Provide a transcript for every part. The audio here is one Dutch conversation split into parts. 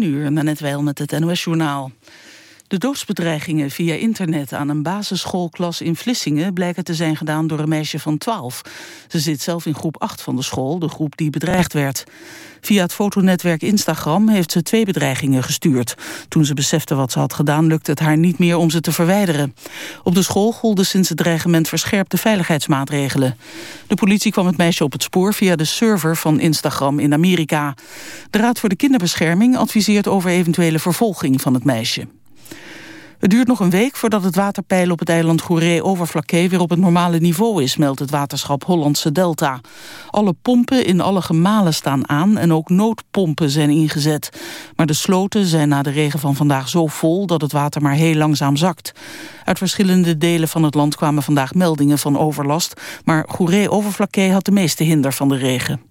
10 uur, net wel met het NOS-journaal. De doodsbedreigingen via internet aan een basisschoolklas in Vlissingen... blijken te zijn gedaan door een meisje van 12. Ze zit zelf in groep 8 van de school, de groep die bedreigd werd. Via het fotonetwerk Instagram heeft ze twee bedreigingen gestuurd. Toen ze besefte wat ze had gedaan, lukte het haar niet meer om ze te verwijderen. Op de school golden sinds het dreigement verscherpte veiligheidsmaatregelen. De politie kwam het meisje op het spoor via de server van Instagram in Amerika. De Raad voor de Kinderbescherming adviseert over eventuele vervolging van het meisje. Het duurt nog een week voordat het waterpeil op het eiland Goeree-Overflakkee weer op het normale niveau is, meldt het waterschap Hollandse Delta. Alle pompen in alle gemalen staan aan en ook noodpompen zijn ingezet. Maar de sloten zijn na de regen van vandaag zo vol dat het water maar heel langzaam zakt. Uit verschillende delen van het land kwamen vandaag meldingen van overlast, maar Goeree-Overflakkee had de meeste hinder van de regen.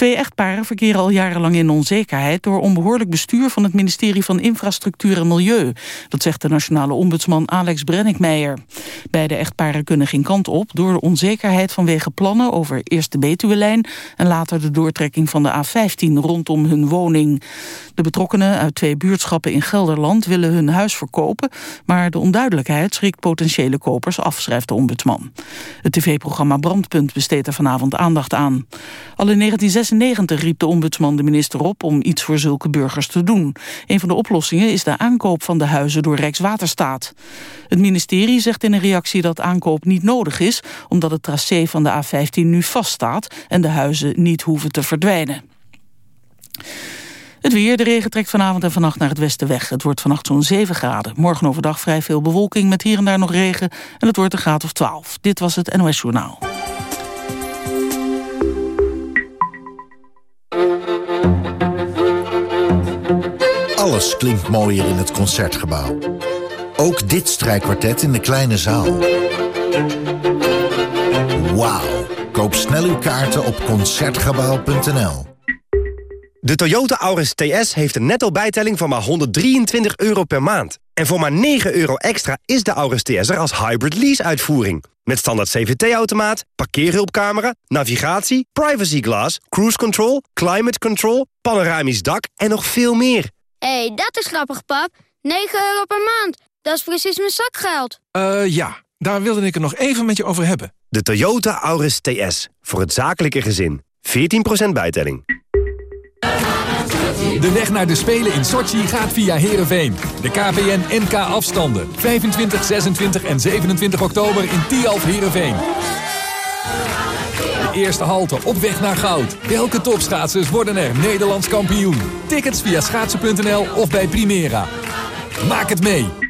Twee echtparen verkeren al jarenlang in onzekerheid... door onbehoorlijk bestuur van het ministerie van Infrastructuur en Milieu. Dat zegt de nationale ombudsman Alex Brennickmeijer. Beide echtparen kunnen geen kant op... door de onzekerheid vanwege plannen over eerst de Betuwe-lijn... en later de doortrekking van de A15 rondom hun woning. De betrokkenen uit twee buurtschappen in Gelderland willen hun huis verkopen... maar de onduidelijkheid schrikt potentiële kopers af, schrijft de ombudsman. Het tv-programma Brandpunt besteedt er vanavond aandacht aan. Al in 1996 riep de ombudsman de minister op om iets voor zulke burgers te doen. Een van de oplossingen is de aankoop van de huizen door Rijkswaterstaat. Het ministerie zegt in een reactie dat aankoop niet nodig is... omdat het tracé van de A15 nu vaststaat en de huizen niet hoeven te verdwijnen. Het weer, de regen trekt vanavond en vannacht naar het westen weg. Het wordt vannacht zo'n 7 graden. Morgen overdag vrij veel bewolking met hier en daar nog regen. En het wordt een graad of 12. Dit was het NOS Journaal. Klinkt mooier in het Concertgebouw. Ook dit strijkkwartet in de kleine zaal. Wauw. Koop snel uw kaarten op Concertgebouw.nl. De Toyota Auris TS heeft een netto bijtelling van maar 123 euro per maand. En voor maar 9 euro extra is de Auris TS er als hybrid lease-uitvoering. Met standaard CVT-automaat, parkeerhulpcamera, navigatie, privacy glass, cruise control, climate control, panoramisch dak en nog veel meer. Hé, hey, dat is grappig, pap. 9 euro per maand. Dat is precies mijn zakgeld. Eh, uh, ja. Daar wilde ik het nog even met je over hebben. De Toyota Auris TS. Voor het zakelijke gezin. 14% bijtelling. De weg naar de Spelen in Sochi gaat via Heerenveen. De KPN NK afstanden. 25, 26 en 27 oktober in Tialf Heerenveen. Eerste halte op weg naar goud. Welke topschaatsers worden er Nederlands kampioen? Tickets via schaatsen.nl of bij Primera. Maak het mee.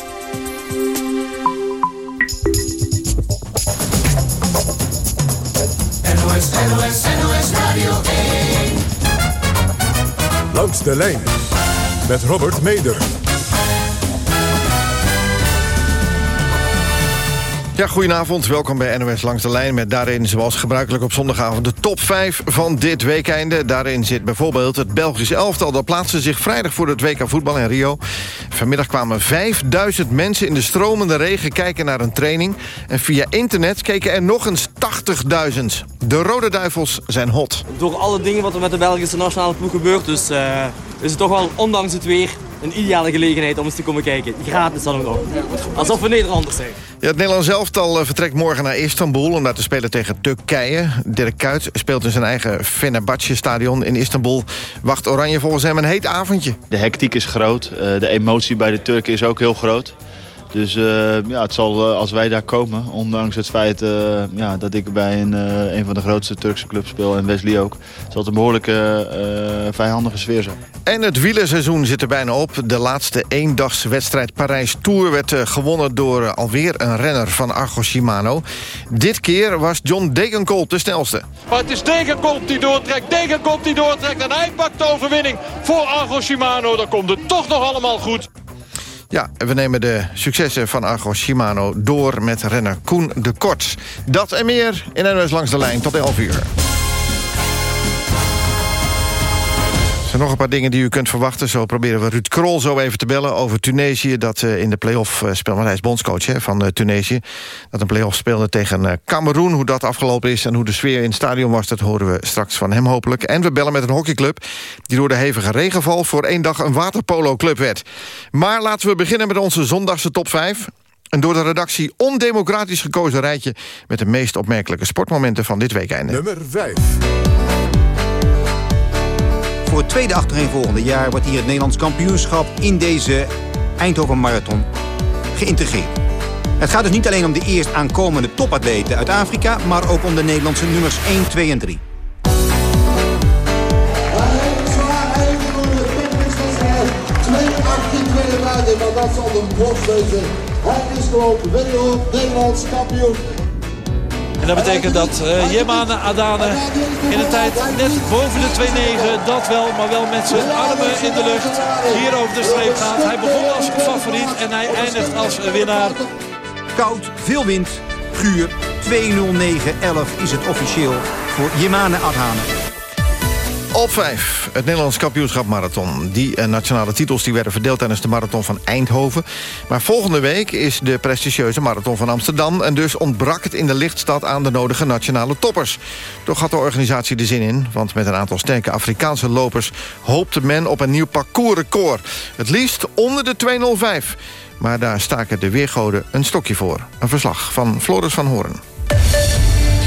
Radio 1. Langs de lijn met Robert Meder. Ja, goedenavond. Welkom bij NOS Langs de Lijn... met daarin, zoals gebruikelijk op zondagavond... de top 5 van dit weekende. Daarin zit bijvoorbeeld het Belgisch elftal. Dat plaatste zich vrijdag voor het WK voetbal in Rio. Vanmiddag kwamen 5000 mensen in de stromende regen... kijken naar een training. En via internet keken er nog eens 80.000. De Rode Duivels zijn hot. Door alle dingen wat er met de Belgische nationale ploeg gebeurt... dus uh, is het toch wel, ondanks het weer een ideale gelegenheid om eens te komen kijken. Gratis dan ook nog. Alsof we Nederlanders zijn. Ja, het Nederlands elftal vertrekt morgen naar Istanbul... om daar te spelen tegen Turkije. Dirk Kuyt speelt in zijn eigen Fenerbahce-stadion in Istanbul. Wacht Oranje volgens hem een heet avondje. De hectiek is groot. De emotie bij de Turken is ook heel groot. Dus uh, ja, het zal, uh, als wij daar komen, ondanks het feit uh, ja, dat ik bij een, een van de grootste Turkse clubs speel en Wesley ook, zal het een behoorlijke vijandige sfeer zijn. En het wielerseizoen zit er bijna op. De laatste eendagswedstrijd Parijs Tour werd gewonnen door alweer een renner van Argo Shimano. Dit keer was John Degenkolb de snelste. Maar het is Degenkolb die doortrekt, Degenkolb die doortrekt en hij pakt de overwinning voor Argo Shimano. Dan komt het toch nog allemaal goed. Ja, we nemen de successen van Argo Shimano door met renner Koen de Kort. Dat en meer in NOS Langs de Lijn tot 11 uur. Zijn nog een paar dingen die u kunt verwachten. Zo proberen we Ruud Krol zo even te bellen over Tunesië... dat uh, in de play-off uh, speelt. Want hij is bondscoach hè, van uh, Tunesië. Dat een play-off speelde tegen Cameroen. Hoe dat afgelopen is en hoe de sfeer in het stadion was... dat horen we straks van hem hopelijk. En we bellen met een hockeyclub... die door de hevige regenval voor één dag een waterpolo-club werd. Maar laten we beginnen met onze zondagse top 5. Een door de redactie ondemocratisch gekozen rijtje... met de meest opmerkelijke sportmomenten van dit weekende. Nummer 5. Voor het tweede achtereenvolgende jaar wordt hier het Nederlands kampioenschap in deze Eindhoven Marathon geïntegreerd. Het gaat dus niet alleen om de eerst aankomende topatleten uit Afrika, maar ook om de Nederlandse nummers 1, 2 en 3. maar dat zal de bros wezen. Hij is gewoon wereld Nederlands kampioen. En dat betekent dat uh, Jemane Adane in een tijd net boven de 2-9, dat wel, maar wel met zijn armen in de lucht hier over de streep gaat. Hij begon als favoriet en hij eindigt als winnaar. Koud, veel wind, guur, 2-0-9-11 is het officieel voor Jemane Adane. Op 5, het Nederlands kampioenschap marathon. Die eh, nationale titels die werden verdeeld tijdens de marathon van Eindhoven. Maar volgende week is de prestigieuze marathon van Amsterdam... en dus ontbrak het in de lichtstad aan de nodige nationale toppers. Toch had de organisatie er zin in, want met een aantal sterke Afrikaanse lopers... hoopte men op een nieuw parcoursrecord. Het liefst onder de 205. Maar daar staken de weergoden een stokje voor. Een verslag van Floris van Hoorn.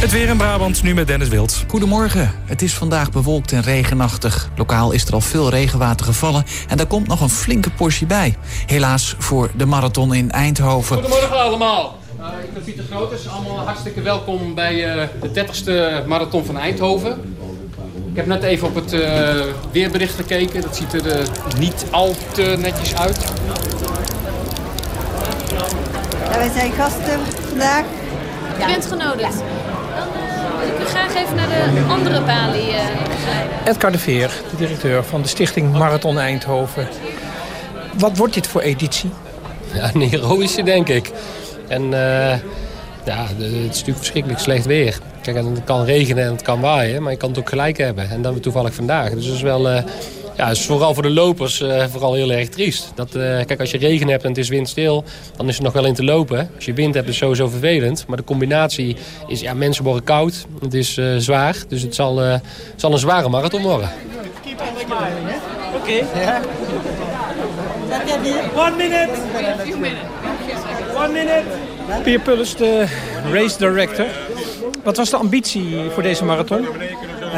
Het weer in Brabant, nu met Dennis Wild. Goedemorgen. Het is vandaag bewolkt en regenachtig. Lokaal is er al veel regenwater gevallen en daar komt nog een flinke portie bij. Helaas voor de marathon in Eindhoven. Goedemorgen allemaal. Uh, ik ben Pieter Grootes. Allemaal hartstikke welkom bij uh, de 30ste marathon van Eindhoven. Ik heb net even op het uh, weerbericht gekeken. Dat ziet er niet al te netjes uit. Ja, wij zijn gasten vandaag. Je bent genodigd. Ik wil graag even naar de andere balie. Uh, Edgar de Veer, de directeur van de stichting Marathon Eindhoven. Wat wordt dit voor editie? Ja, een heroïsche, denk ik. En uh, ja, het is natuurlijk verschrikkelijk slecht weer. Kijk, het kan regenen en het kan waaien, maar je kan het ook gelijk hebben. En dan toevallig vandaag. Dus dat is wel... Uh, ja, is vooral voor de lopers uh, vooral heel erg triest. Dat, uh, kijk, als je regen hebt en het is windstil, dan is er nog wel in te lopen. Als je wind hebt, is het sowieso vervelend. Maar de combinatie is, ja, mensen worden koud. Het is uh, zwaar, dus het zal, zal een zware marathon worden. Keep on smiling, hè? Oké. Okay. One minute. One minute. Pier Pullis, de race director. Wat was de ambitie voor deze marathon?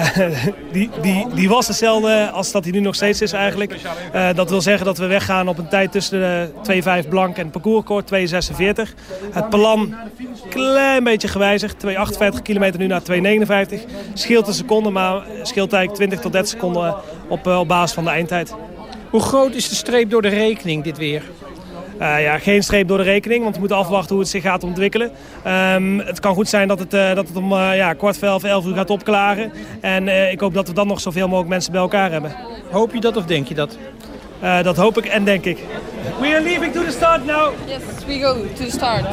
die, die, die was hetzelfde als dat hij nu nog steeds is eigenlijk. Uh, dat wil zeggen dat we weggaan op een tijd tussen de 2,5 blank en parcoursrecord 2,46. Het plan klein beetje gewijzigd. 2,58 kilometer nu naar 2,59. Scheelt een seconde, maar scheelt eigenlijk 20 tot 30 seconden op, uh, op basis van de eindtijd. Hoe groot is de streep door de rekening dit weer? Uh, ja, geen streep door de rekening, want we moeten afwachten hoe het zich gaat ontwikkelen. Um, het kan goed zijn dat het, uh, dat het om uh, ja, kwart voor elf, elf uur gaat opklaren. En ik hoop dat we dan nog zoveel mogelijk mensen bij elkaar hebben. Hoop je dat of denk je dat? dat hoop ik en denk ik. We are leaving to the start now. Yes, we go to the start.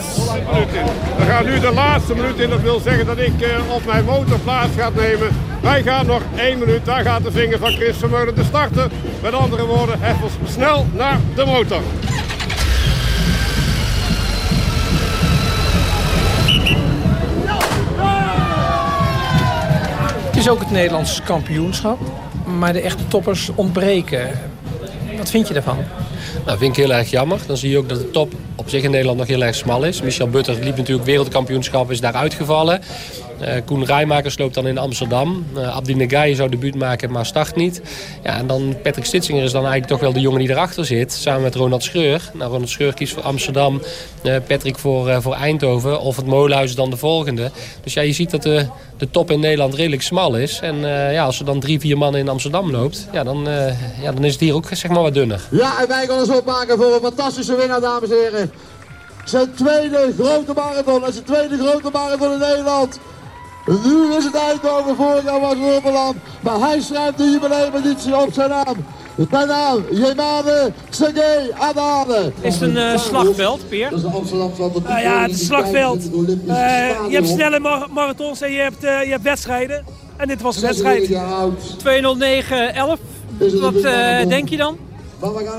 We gaan nu de laatste minuut in. Dat wil zeggen dat ik op mijn motor plaats ga nemen. Wij gaan nog één minuut. Daar gaat de vinger van Chris Vermeulen te starten. Met andere woorden, even snel naar de motor. Is ook het Nederlands kampioenschap, maar de echte toppers ontbreken. Wat vind je daarvan? Nou, vind ik heel erg jammer. Dan zie je ook dat de top op zich in Nederland nog heel erg smal is. Michel Butter liep natuurlijk wereldkampioenschap, is daar uitgevallen. Uh, Koen Rijmakers loopt dan in Amsterdam. Uh, Abdi Negaye zou debuut maken, maar start niet. Ja, en dan Patrick Stitsinger is dan eigenlijk toch wel de jongen die erachter zit. Samen met Ronald Scheur. Nou, Ronald Scheur kiest voor Amsterdam. Uh, Patrick voor, voor Eindhoven. Of het Molenhuis dan de volgende. Dus ja, je ziet dat de, de top in Nederland redelijk smal is. En ja, als er dan drie, vier mannen in Amsterdam loopt... Ja, dan, ja, dan is het hier ook zeg maar wat dunner. Ja, en wij gaan ons opmaken voor een fantastische winnaar, dames en heren. Zijn tweede grote marathon. En zijn tweede grote marathon in Nederland. Nu is het Eindhoven, vorig jaar was Robbeland. Maar hij schrijft de jubileumeditie op zijn naam. Bij naam Jemane Sergej Adane. Is het een uh, slagveld, Peer? Dat is Amsterdam van de Uh, ja, het is een slagveld. Uh, je hebt snelle mar marathons en je hebt, je hebt wedstrijden. En dit was een wedstrijd. 209-11. Wat denk je dan?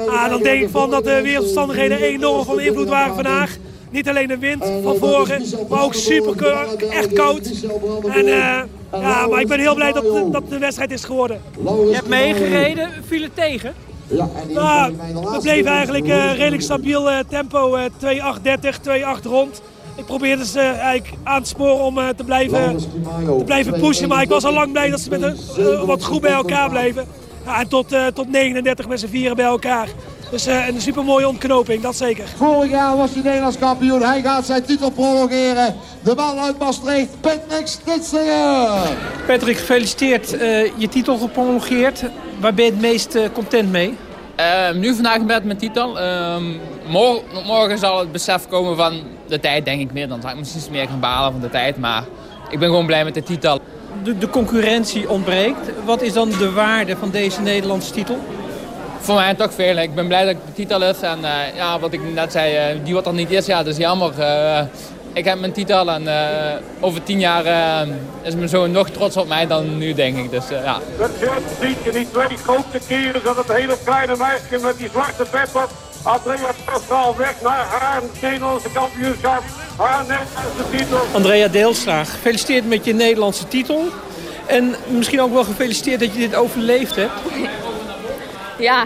Ah, dan denk ik van dat de wereldomstandigheden enorm van invloed waren vandaag. Niet alleen de wind van voren, maar ook super echt koud. En, uh, ja, maar ik ben heel blij dat, dat de wedstrijd is geworden. Je hebt meegereden, viel het tegen? Nou, we bleven eigenlijk uh, redelijk stabiel uh, tempo, uh, 2.8.30, 2.8 rond. Ik probeerde ze eigenlijk aan te sporen om te, blijven, te blijven pushen, maar ik was al lang blij dat ze met een wat goed bij elkaar bleven. Ja, en tot, tot 39 met z'n vieren bij elkaar. Dus uh, een supermooie ontknoping, dat zeker. Vorig jaar was hij Nederlands kampioen. Hij gaat zijn titel prolongeren. De man uit Maastricht, Patrick Stitsinger. Patrick, gefeliciteerd. Uh, je titel geprolongeerd. Waar ben je het meest uh, content mee? nu vandaag met mijn titel. Ehm, morgen, morgen zal het besef komen van de tijd, denk ik meer. Dan zal ik misschien meer gaan balen van de tijd. Maar ik ben gewoon blij met de titel. De, de concurrentie ontbreekt. Wat is dan de waarde van deze Nederlandse titel? voor mij toch veel. Ik ben blij dat ik de titel heb. En uh, ja, wat ik net zei, uh, die wat er niet is, ja, dat is jammer. Uh, ik heb mijn titel en over tien jaar is mijn zoon nog trots op mij dan nu, denk ik. Dus, ja. Dat ziet je die twee grote keren dat het hele kleine meisje met die zwarte pet op. Andrea Pascal weg naar haar Nederlandse kampioenschap. Andrea Deelstra, gefeliciteerd met je Nederlandse titel. En misschien ook wel gefeliciteerd dat je dit overleefd hebt. Ja,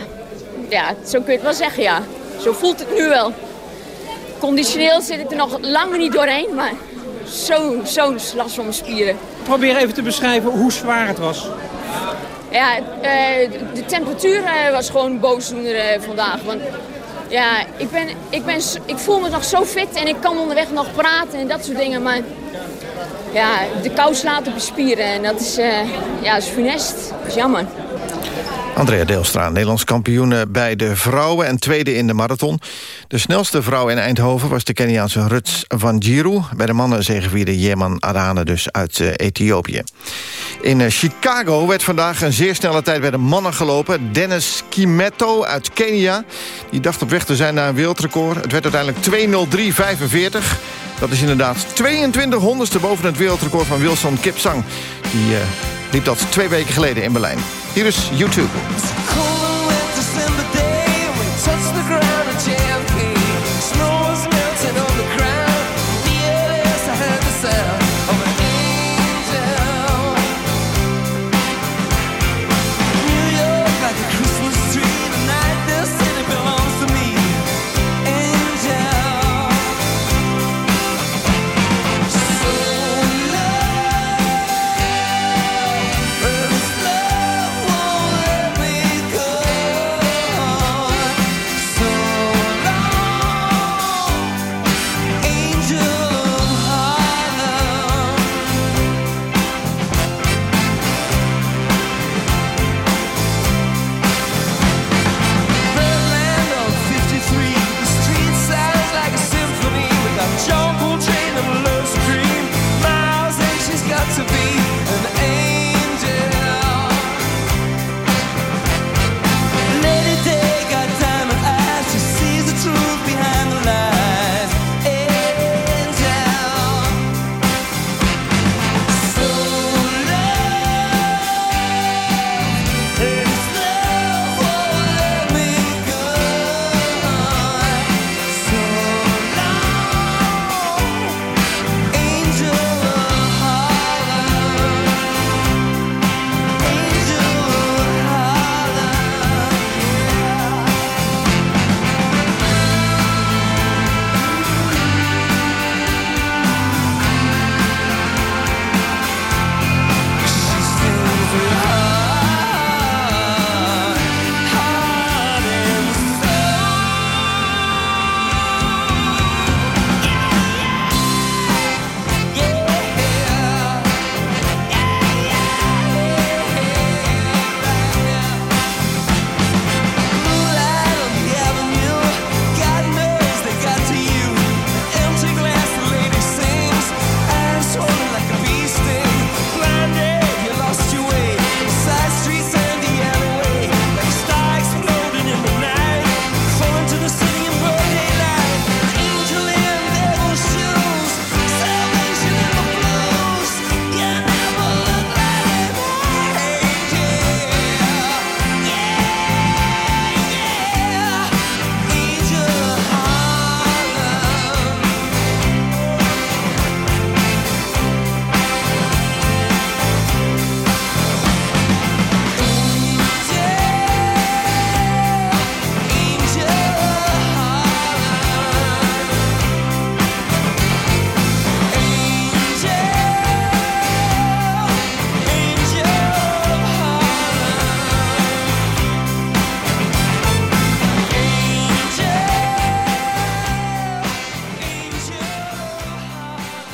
ja, zo kun je het wel zeggen, ja. Zo voelt het nu wel. Conditioneel zit het er nog lang niet doorheen, maar zo'n zo last van mijn spieren. Probeer even te beschrijven hoe zwaar het was. Ja, uh, de temperatuur uh, was gewoon boosdoener uh, vandaag. Want ja, ik, ben, ik, ben, ik voel me nog zo fit en ik kan onderweg nog praten en dat soort dingen. Maar ja, de kou slaat op je spieren en dat is, ja, dat is funest. Dat is jammer. Andrea Deelstra, Nederlands kampioen bij de vrouwen... en tweede in de marathon. De snelste vrouw in Eindhoven was de Keniaanse Ruts van Giru. Bij de mannen zegevierde Jeman Arane dus uit uh, Ethiopië. In uh, Chicago werd vandaag een zeer snelle tijd bij de mannen gelopen. Dennis Kimetto uit Kenia. Die dacht op weg te zijn naar een wereldrecord. Het werd uiteindelijk 2.03.45. Dat is inderdaad 22 honderdste boven het wereldrecord van Wilson Kipsang. Die liep dat twee weken geleden in Berlijn. Hier is YouTube.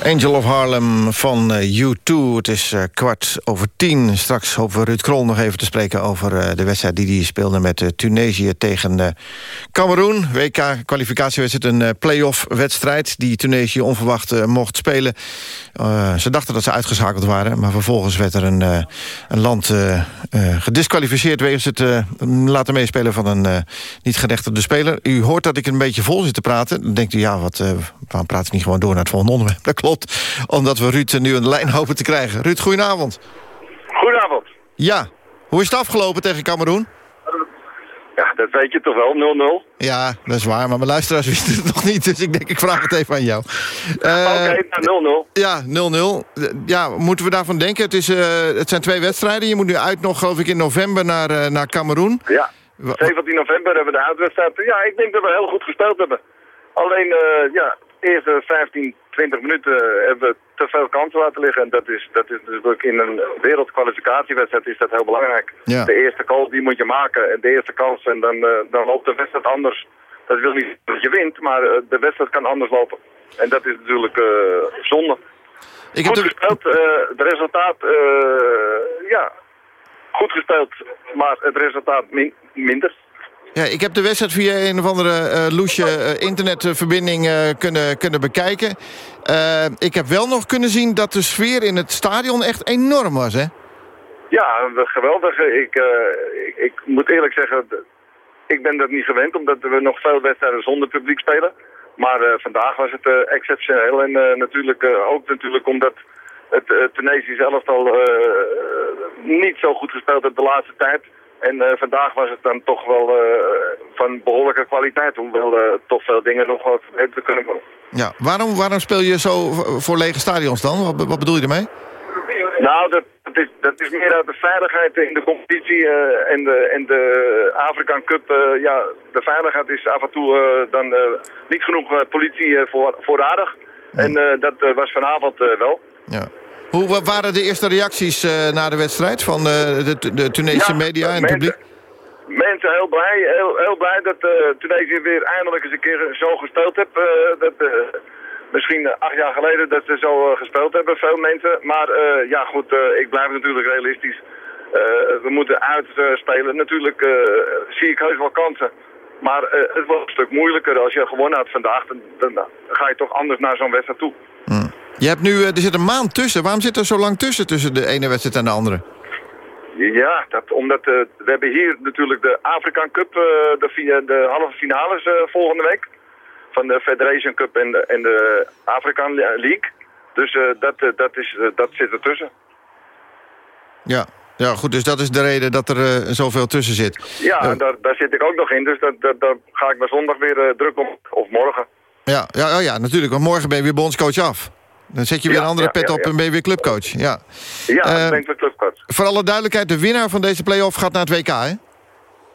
Angel of Harlem van eh, U2. Het is eh, kwart over tien. Straks hopen we Ruud Krol nog even te spreken over eh, de wedstrijd die hij speelde met Tunesië tegen Cameroen. WK-kwalificatiewedstrijd, een play-off wedstrijd die Tunesië onverwacht mocht spelen. Ze dachten dat ze uitgeschakeld waren, maar vervolgens werd er een, een land eh, gedisqualificeerd wegens het laten meespelen van een eh, niet gerechtigde speler. U hoort dat ik een beetje vol zit te praten. Dan denkt u, ja, wat, waarom praat ik niet gewoon door naar het volgende onderwerp? Dat klopt, omdat we Ruud nu de lijn hopen te krijgen. Ruud, goedenavond. Goedenavond. Ja, hoe is het afgelopen tegen Cameroen? Ja, dat weet je toch wel, 0-0. Ja, dat is waar, maar mijn luisteraars wisten het nog niet, dus ik denk ik vraag het even aan jou. Eh, Oké, nou, 0-0. Ja, 0-0. Eh, Ja, moeten we daarvan denken? Het, is, eh, het zijn twee wedstrijden. Je moet nu uit nog, geloof ik, in november naar, eh, naar Cameroen. Ja, 17 november hebben we de uitwedstrijd. Ja, ik denk dat we heel goed gespeeld hebben. Alleen, ja, eerste 15, 20 minuten hebben we te veel kansen laten liggen. En dat is, dat is natuurlijk in een wereldkwalificatiewedstrijd is dat heel belangrijk. Ja. De eerste kans die moet je maken. En de eerste kans en dan, eh, dan loopt de wedstrijd anders. Dat wil niet dat je wint, maar eh, de wedstrijd kan anders lopen. En dat is natuurlijk eh, zonde. Ik goed gespeeld. eh, het resultaat, ja, goed gespeeld, maar het resultaat min- minder. Ja, ik heb de wedstrijd via een of andere eh loesje eh, internetverbinding eh, kunnen, kunnen bekijken. Ik heb wel nog kunnen zien dat de sfeer in het stadion echt enorm was, hè? Ja, we- geweldig. Ik, ik, ik moet eerlijk zeggen, ik ben dat niet gewend, omdat we nog veel wedstrijden zonder publiek spelen. Maar vandaag was het exceptioneel en natuurlijk ook natuurlijk omdat het uh, Tunesisch elftal eh, niet zo goed gespeeld heeft de laatste tijd. En eh, vandaag was het dan toch wel eh, van behoorlijke kwaliteit, hoewel eh, toch veel dingen nog wat verbeterd kunnen worden. Ja, waarom, waarom speel je zo voor lege stadions dan? Wat, be- wat bedoel je ermee? Nou, dat, dat, is, dat is meer uit de veiligheid in de competitie en, de, en de Afrikaan Cup. ja, de veiligheid is af en toe dan niet genoeg politie voor, voorradig. En dat was vanavond wel. Ja. Hoe wa- waren de eerste reacties eh, na de wedstrijd van eh, de, de Tunesische Ja, media en het publiek? Mensen heel blij, heel, heel blij dat eh Tunesië weer eindelijk eens een keer zo gespeeld heeft. dat, misschien acht jaar geleden dat ze zo gespeeld hebben, veel mensen. Maar ja goed, ik blijf natuurlijk realistisch. We moeten uitspelen. natuurlijk zie ik heus wel kansen. Maar het wordt een stuk moeilijker. Als je gewonnen had vandaag, dan, dan ga je toch anders naar zo'n wedstrijd toe. Je hebt nu, eh, er zit een maand tussen. Waarom zit er zo lang tussen, tussen de ene wedstrijd en de andere? Ja, dat, omdat eh, we hebben hier natuurlijk de Afrikaan Cup, eh, de, de halve finales volgende week. Van de Federation Cup en de, en de Afrikaan League. Dus dat, dat, is, dat zit ertussen. Ja. ja, goed, dus dat is de reden dat er zoveel tussen zit. Ja, daar, daar zit ik ook nog in. Dus dat, dat, daar ga ik maar zondag weer druk om. Of morgen. Ja, ja, oh ja, natuurlijk, want morgen ben je weer bondscoach af. Dan zet je weer een andere pet op en ben je weer clubcoach. Ja. Ja, Eh, ik denk dat clubcoach. Voor alle duidelijkheid, de winnaar van deze play-off gaat naar het WK, hè?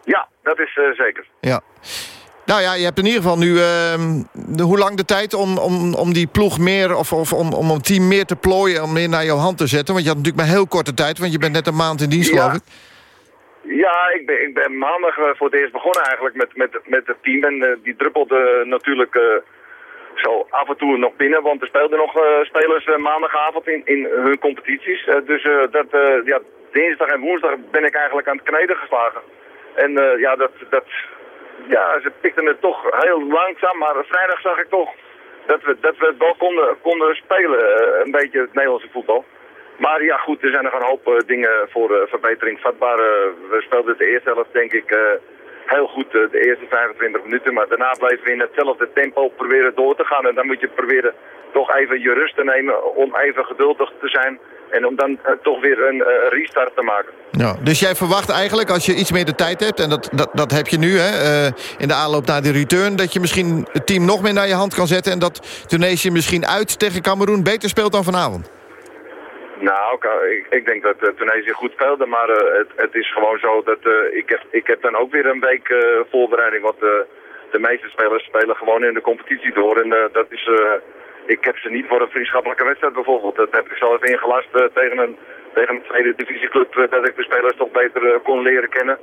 Ja, dat is eh, zeker. Ja. Nou ja, je hebt in ieder geval nu ehm, de, hoe lang de tijd om, om, om die ploeg meer... of, of om, om een team meer te plooien, om meer naar jouw hand te zetten? Want je had natuurlijk maar heel korte tijd, want je bent net een maand in dienst, Ja. geloof ik. Ja, ik ben, ik ben maandag eh, voor het eerst begonnen eigenlijk met, met, met het team. En die druppelde natuurlijk zo af en toe nog binnen. Want er speelden nog eh, spelers eh, maandagavond in, in hun competities. Eh, dus dat, ja, dinsdag en woensdag ben ik eigenlijk aan het kneden geslagen. En ja, dat, dat, ja, ze pikten het toch heel langzaam. Maar vrijdag zag ik toch dat we, dat we het wel konden, konden spelen. een beetje het Nederlandse voetbal. Maar ja, goed, er zijn nog een hoop dingen voor verbetering vatbaar. We speelden de eerste helft, denk ik, heel goed eh, de eerste 25 minuten. Maar daarna bleven we in hetzelfde tempo proberen door te gaan. En dan moet je proberen toch even je rust te nemen om even geduldig te zijn. En om dan eh, toch weer een eh, restart te maken. Ja, dus jij verwacht eigenlijk, als je iets meer de tijd hebt... en dat, dat, dat heb je nu hè, in de aanloop naar de return... dat je misschien het team nog meer naar je hand kan zetten... en dat Tunesië misschien uit tegen Cameroen beter speelt dan vanavond? Nou, ik, ik denk dat eh, Tunesië goed speelde, maar eh, het, het is gewoon zo dat eh, ik, heb, ik heb dan ook weer een week voorbereiding. Want de meeste spelers spelen gewoon in de competitie door. En dat is, ik heb ze niet voor een vriendschappelijke wedstrijd bijvoorbeeld. Dat heb ik zelf ingelast eh, tegen, een, tegen een tweede divisieclub, dat ik de spelers toch beter kon leren kennen.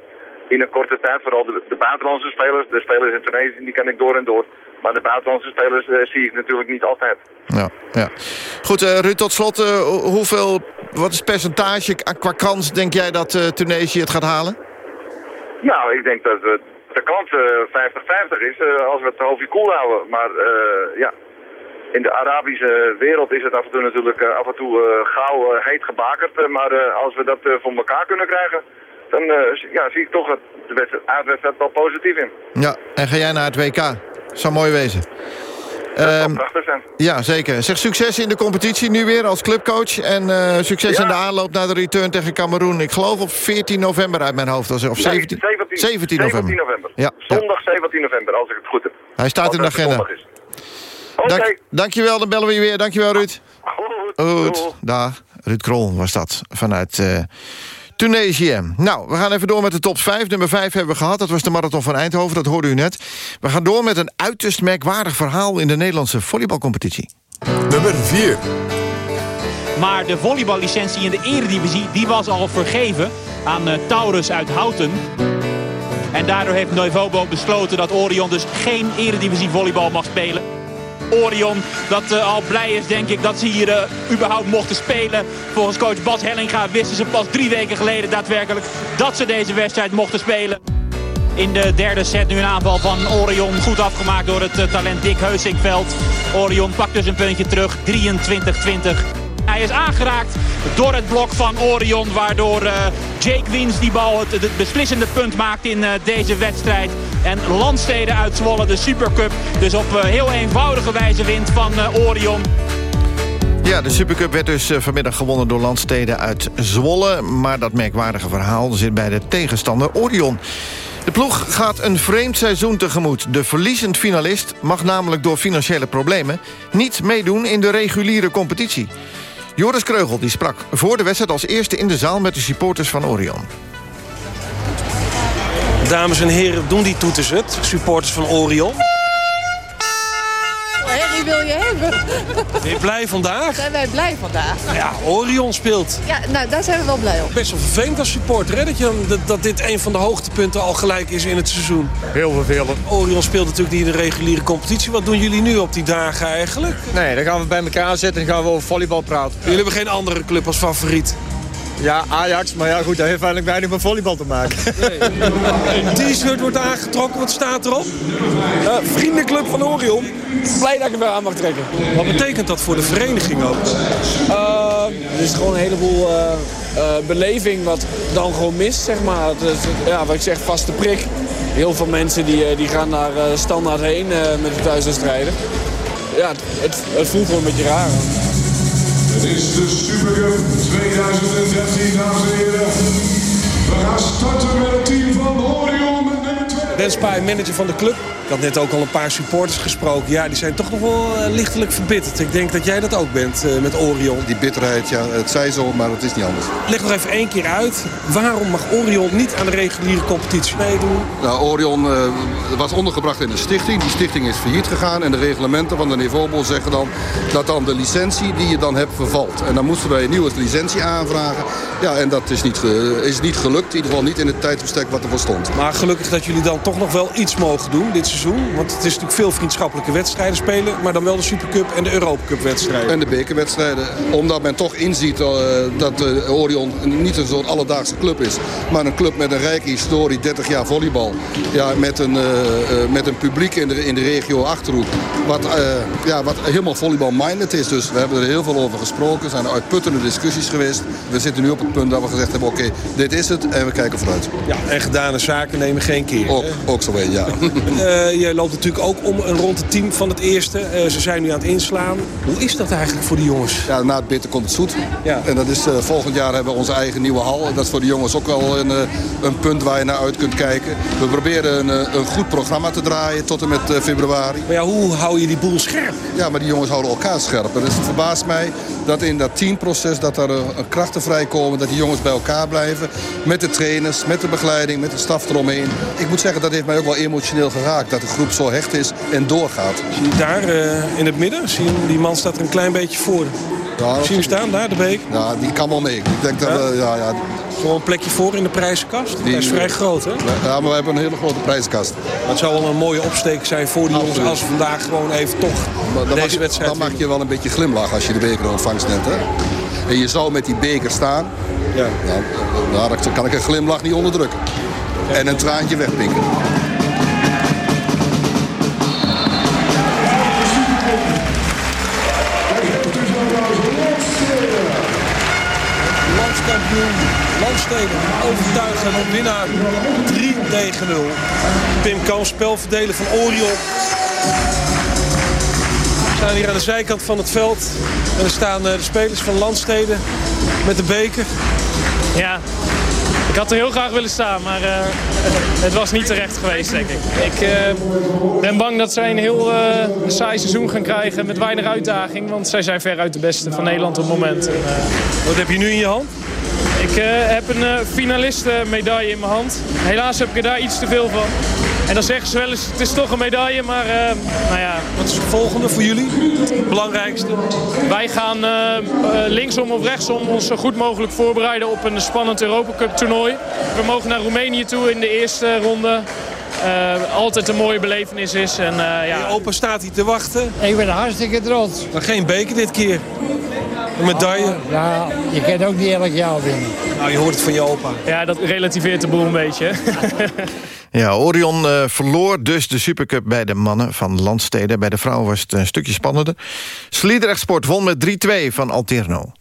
in een korte tijd, vooral de, de buitenlandse spelers, de spelers in Tunesië, die ken ik door en door. Maar de buitenlandse spelers eh, zie ik natuurlijk niet altijd. Ja, ja. Goed, eh, Ruud, tot slot, eh, hoeveel, wat is het percentage qua kans denk jij dat Tunesië het gaat halen? Nou, ik denk dat de kans eh, 50-50 is als we het hoofdje koel houden. Maar ja, in de Arabische wereld is het af en toe natuurlijk af en toe gauw heet gebakerd. Maar als we dat voor elkaar kunnen krijgen, dan ja, zie ik toch het, de wedstrijd, uitwedstrijd wel positief in. Ja, en ga jij naar het WK? Zou mooi wezen. Zijn. ja, zeker. Zeg succes in de competitie nu weer als clubcoach. En eh, succes in de aanloop naar de return tegen Cameroen. Ik geloof op 14 november uit mijn hoofd. Of Nee, 17, 17, 17 november. 17 november. Ja, Zondag 17 november, als ik het goed heb. Hij staat in de agenda. Oké. Dank, dankjewel, dan bellen we je weer. Dankjewel, Ruud. Goed, dag. Ruud Krol was dat, vanuit eh, Tunesië. Nou, we gaan even door met de top 5. Nummer 5 hebben we gehad, dat was de Marathon van Eindhoven, dat hoorde u net. We gaan door met een uiterst merkwaardig verhaal... in de Nederlandse volleybalcompetitie. Nummer 4. Maar de volleyballicentie in de eredivisie die was al vergeven aan eh, Taurus uit Houten. En daardoor heeft Noivobo besloten dat Orion dus geen eredivisie volleybal mag spelen. Orion dat eh, al blij is denk ik dat ze hier eh, überhaupt mochten spelen. Volgens coach Bas Hellinga wisten ze pas drie weken geleden daadwerkelijk dat ze deze wedstrijd mochten spelen. In de derde set nu een aanval van Orion. Goed afgemaakt door het eh, talent Dick Heusingveld. Orion pakt dus een puntje terug. 23-20. Hij is aangeraakt door het blok van Orion. Waardoor eh, Jake Wiens die bal het, beslissende punt maakt in eh, deze wedstrijd. En Landstede uit Zwolle de Supercup. Dus op eh, heel eenvoudige wijze wint van Orion. Ja, de Supercup werd dus vanmiddag gewonnen door landsteden uit Zwolle. Maar dat merkwaardige verhaal zit bij de tegenstander Orion. De ploeg gaat een vreemd seizoen tegemoet. De verliezend finalist mag namelijk door financiële problemen... niet meedoen in de reguliere competitie. Joris Kreugel die sprak voor de wedstrijd als eerste in de zaal... met de supporters van Orion. Dames en heren, doen die toeters het? Supporters van Orion. Wil je hebben. Ben je blij vandaag? Zijn wij blij vandaag? Nou ja, Orion speelt. Ja, nou, daar zijn we wel blij om. Best wel vervelend als supporter, hè? Dat, je, dat, dat dit een van de hoogtepunten al gelijk is in het seizoen. Heel vervelend. Orion speelt natuurlijk niet in de reguliere competitie. Wat doen jullie nu op die dagen eigenlijk? Nee, dan gaan we bij elkaar zitten en gaan we over volleybal praten. Jullie hebben geen andere club als favoriet? Ja, Ajax, maar ja goed, dat heeft eigenlijk weinig met volleybal te maken. Een t-shirt wordt aangetrokken, wat staat erop? Uh, vriendenclub van Orion. Blij dat ik hem wel aan mag trekken. Wat betekent dat voor de vereniging ook? Uh, er is gewoon een heleboel uh, uh, beleving wat dan gewoon mist, zeg maar. Het, het, ja, wat ik zeg, vaste prik. Heel veel mensen die, die gaan daar standaard heen met de thuiswedstrijden. Ja, het, het voelt gewoon een beetje raar. Is de Supercup 2013, dames en heren. We gaan starten met het team van 2. Ben Spaai, manager van de club. Ik had net ook al een paar supporters gesproken. Ja, die zijn toch nog wel uh, lichtelijk verbitterd. Ik denk dat jij dat ook bent uh, met Orion. Die bitterheid, ja, het zij zo, maar het is niet anders. Leg nog even één keer uit. Waarom mag Orion niet aan de reguliere competitie meedoen? Nou, Orion uh, was ondergebracht in een stichting. Die stichting is failliet gegaan. En de reglementen van de Niveaubol zeggen dan dat dan de licentie die je dan hebt vervalt. En dan moesten wij een nieuwe licentie aanvragen. Ja, en dat is niet, is niet gelukt. In ieder geval niet in het tijdbestek wat ervoor stond. Maar gelukkig dat jullie dan toch nog wel iets mogen doen dit seizoen. Want het is natuurlijk veel vriendschappelijke wedstrijden spelen. Maar dan wel de Supercup en de Europacup wedstrijden. En de bekerwedstrijden. Omdat men toch inziet uh, dat uh, Orion niet een soort alledaagse club is. Maar een club met een rijke historie, 30 jaar volleybal. Ja, met, een, uh, met een publiek in de, in de regio Achterhoek. Wat, ja, wat helemaal volleybal-minded is. Dus we hebben er heel veel over gesproken. Er zijn uitputtende discussies geweest. We zitten nu op het punt dat we gezegd hebben... oké, okay, dit is het en we kijken vooruit. Ja, en gedane zaken nemen geen keer. Ook, ook zo een, ja. Uh, jij loopt natuurlijk ook om een rond het team van het eerste. Uh, ze zijn nu aan het inslaan. Hoe is dat eigenlijk voor de jongens? Ja, na het bitter komt het zoet. Ja. En dat is, uh, volgend jaar hebben we onze eigen nieuwe hal. Dat is voor de jongens ook wel een, een punt waar je naar uit kunt kijken. We proberen een, een goed programma te draaien tot en met februari. Maar ja, hoe hou je die boel scherp? Ja, maar die jongens houden elkaar scherp. Dus het verbaast mij dat in dat teamproces dat er krachten vrijkomen. Dat die jongens bij elkaar blijven. Met de trainers, met de begeleiding, met de staf eromheen. Ik moet zeggen, dat heeft mij ook wel emotioneel geraakt. Dat de groep zo hecht is en doorgaat. Daar eh, in het midden, zie je, die man staat er een klein beetje voor. Ja, zie je hem staan, daar, de beek? Ja, die kan wel mee. Ik denk dat we, ja, ja. Gewoon een plekje voor in de prijzenkast. Die is vrij groot, hè? Ja, maar we hebben een hele grote prijzenkast. Maar het zou wel een mooie opsteek zijn voor die jongens als we vandaag gewoon even toch dan deze je, wedstrijd Dan mag je wel een beetje glimlachen als je de beker ontvangst neemt, hè? En je zou met die beker staan. Ja. Nou, daar kan ik een glimlach niet onderdrukken. En een traantje wegpinken. Landskampioen Landsteden overtuigend winnaar 3 tegen 0. Pim Kamp, spelverdeler van Orion. We staan hier aan de zijkant van het veld. En er staan eh, de spelers van Landsteden met de beker. Ja, ik had er heel graag willen staan, maar uh, het was niet terecht geweest, denk ik. Ik uh, ben bang dat zij een heel uh, saai seizoen gaan krijgen met weinig uitdaging. Want zij zijn veruit de beste van Nederland op het moment. En, Wat heb je nu in je hand? Ik heb een finalistenmedaille in mijn hand. Helaas heb ik er daar iets te veel van. En dan zeggen ze wel eens, het is toch een medaille, maar nou ja. Wat is het volgende voor jullie? Het belangrijkste? Wij gaan linksom of rechtsom ons zo goed mogelijk voorbereiden op een spannend Europa Cup toernooi. We mogen naar Roemenië toe in de eerste ronde. Uh, altijd een mooie belevenis is. En, uh, ja. Je opa staat hier te wachten. Ik ben hartstikke trots. Maar geen beker dit keer. Een medaille. Oh, ja, je kan ook niet elk jaar winnen. Nou, je hoort het van je opa. Ja, dat relativeert de boel een beetje. ja, Orion uh, verloor dus de Supercup bij de mannen van Landsteden. Bij de vrouwen was het een stukje spannender. Sliedrecht Sport won met 3-2 van Alterno.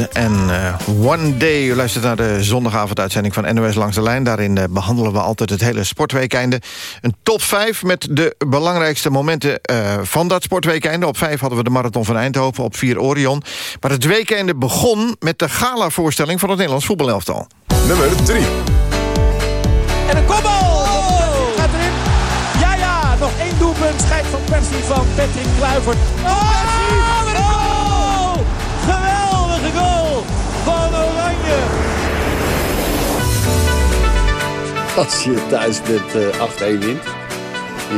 En uh, One Day. U luistert naar de zondagavonduitzending van NOS Langs de Lijn. Daarin uh, behandelen we altijd het hele sportweekeinde. Een top 5 met de belangrijkste momenten uh, van dat sportweekeinde. Op 5 hadden we de Marathon van Eindhoven, op 4 Orion. Maar het weekende begon met de gala-voorstelling van het Nederlands voetbalelftal. Nummer 3. En een kopbal! Oh! Gaat erin. Ja, ja, nog één doelpunt. Schijt van Persie van Patrick Kluivert. Oh! Als je thuis met uh, 8-1 wint.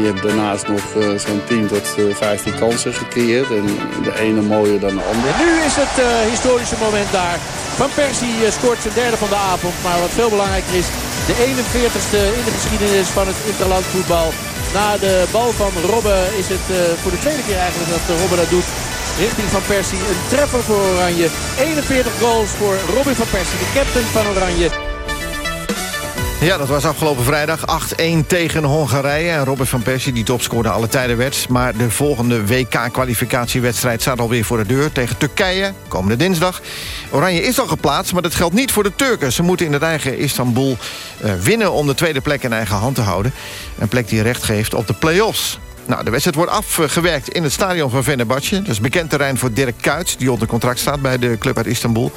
Je hebt daarnaast nog uh, zo'n 10 tot uh, 15 kansen gecreëerd. En de ene mooier dan de andere. Nu is het uh, historische moment daar. Van Persie scoort zijn derde van de avond. Maar wat veel belangrijker is, de 41ste in de geschiedenis van het interlandvoetbal. Na de bal van Robben is het voor de tweede keer eigenlijk dat Robben dat doet richting Van Persie. Een treffer voor Oranje. 41 goals voor Robin van Persie, de captain van Oranje. Ja, dat was afgelopen vrijdag 8-1 tegen Hongarije. En Robin van Persie, die topscoorde alle tijden werd. Maar de volgende WK-kwalificatiewedstrijd staat alweer voor de deur... tegen Turkije, komende dinsdag. Oranje is al geplaatst, maar dat geldt niet voor de Turken. Ze moeten in het eigen Istanbul uh, winnen om de tweede plek in eigen hand te houden. Een plek die recht geeft op de play-offs. Nou, de wedstrijd wordt afgewerkt in het stadion van Fenerbahce. Dat is bekend terrein voor Dirk Kuyt, die onder contract staat bij de club uit Istanbul.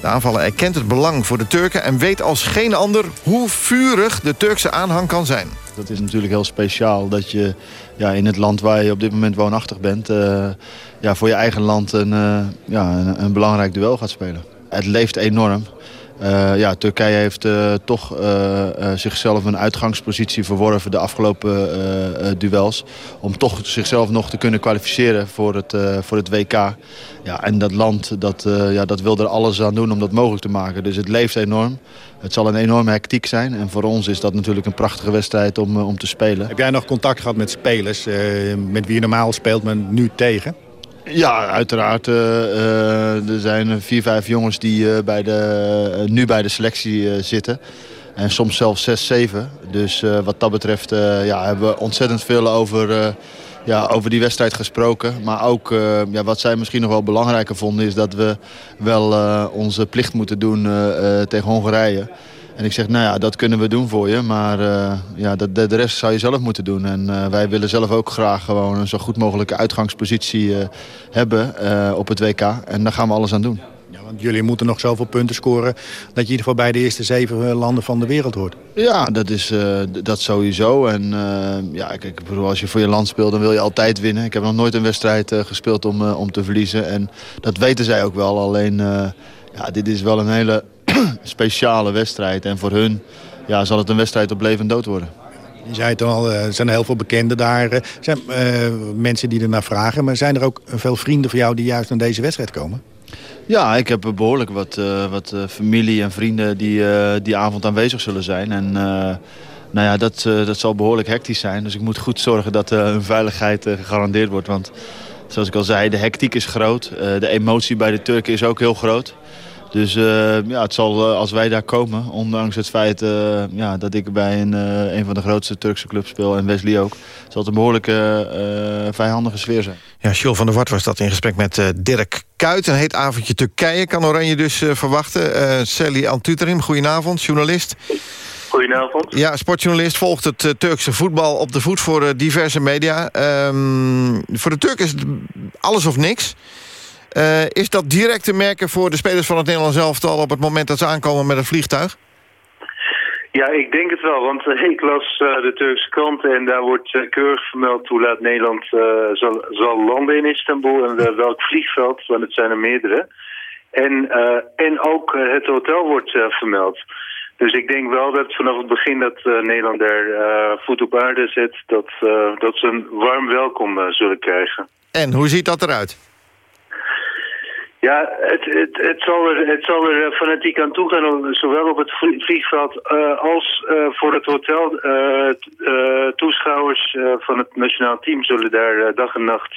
De aanvaller erkent het belang voor de Turken... en weet als geen ander hoe vurig de Turkse aanhang kan zijn. Dat is natuurlijk heel speciaal dat je ja, in het land waar je op dit moment woonachtig bent... Uh, ja, voor je eigen land een, uh, ja, een belangrijk duel gaat spelen. Het leeft enorm. Uh, ja, Turkije heeft uh, toch uh, zichzelf een uitgangspositie verworven de afgelopen duels. Om toch zichzelf nog te kunnen kwalificeren voor het, voor het WK. Ja, en dat land dat, ja, dat wil er alles aan doen om dat mogelijk te maken. Dus het leeft enorm. Het zal een enorme hectiek zijn. En voor ons is dat natuurlijk een prachtige wedstrijd om, om te spelen. Heb jij nog contact gehad met spelers met wie je normaal speelt, maar nu tegen? Ja, uiteraard. Uh, uh, er zijn vier, vijf jongens die uh, bij de, nu bij de selectie zitten. En soms zelfs zes, zeven. Dus wat dat betreft ja, hebben we ontzettend veel over, ja, over die wedstrijd gesproken. Maar ook ja, wat zij misschien nog wel belangrijker vonden... is dat we wel onze plicht moeten doen tegen Hongarije. En ik zeg, nou ja, dat kunnen we doen voor je. Maar uh, ja, de, de, rest zou je zelf moeten doen. En uh, wij willen zelf ook graag gewoon een zo goed mogelijke uitgangspositie uh, hebben op het WK. En daar gaan we alles aan doen. Ja, want jullie moeten nog zoveel punten scoren... dat je in ieder geval bij de eerste zeven landen van de wereld hoort. Ja, dat is dat sowieso. En ja, kijk, bedoel, als je voor je land speelt, dan wil je altijd winnen. Ik heb nog nooit een wedstrijd gespeeld om, om te verliezen. En dat weten zij ook wel. Alleen, ja, dit is wel een hele speciale wedstrijd. En voor hun ja, zal het een wedstrijd op leven en dood worden. Je zei het al, er zijn heel veel bekenden daar. Er zijn uh, mensen die ernaar vragen. Maar zijn er ook veel vrienden van jou die juist naar deze wedstrijd komen? Ja, ik heb behoorlijk wat, uh, wat familie en vrienden die die avond aanwezig zullen zijn. En nou ja, dat, dat zal behoorlijk hectisch zijn. Dus ik moet goed zorgen dat hun veiligheid gegarandeerd wordt. Want zoals ik al zei, de hectiek is groot. de emotie bij de Turken is ook heel groot. Dus uh, ja, het zal, uh, als wij daar komen, ondanks het feit uh, ja, dat ik bij een, een van de grootste Turkse clubs speel en Wesley ook, zal het een behoorlijke vijandige sfeer zijn. Ja, Jules van der Wart was dat in gesprek met Dirk Kuyt. Een heet avondje Turkije kan Oranje dus verwachten. Sally Antuterim, goedenavond, journalist. Goedenavond. Ja, sportjournalist volgt het Turkse voetbal op de voet voor diverse media. Um, voor de Turken is het alles of niks. Uh, is dat direct te merken voor de spelers van het Nederlands elftal... op het moment dat ze aankomen met een vliegtuig? Ja, ik denk het wel, want uh, ik las uh, de Turkse krant en daar wordt uh, keurig vermeld hoe laat Nederland zal, zal, landen in Istanbul en welk vliegveld, want het zijn er meerdere. En, en ook het hotel wordt vermeld. Dus ik denk wel dat vanaf het begin dat Nederland daar voet op aarde zet, dat, dat ze een warm welkom zullen krijgen. En hoe ziet dat eruit? Ja, het, het, het, zal er, het zal er fanatiek aan toe gaan, zowel op het vliegveld uh, als uh, voor het hotel. Toeschouwers van het nationaal team zullen daar dag en nacht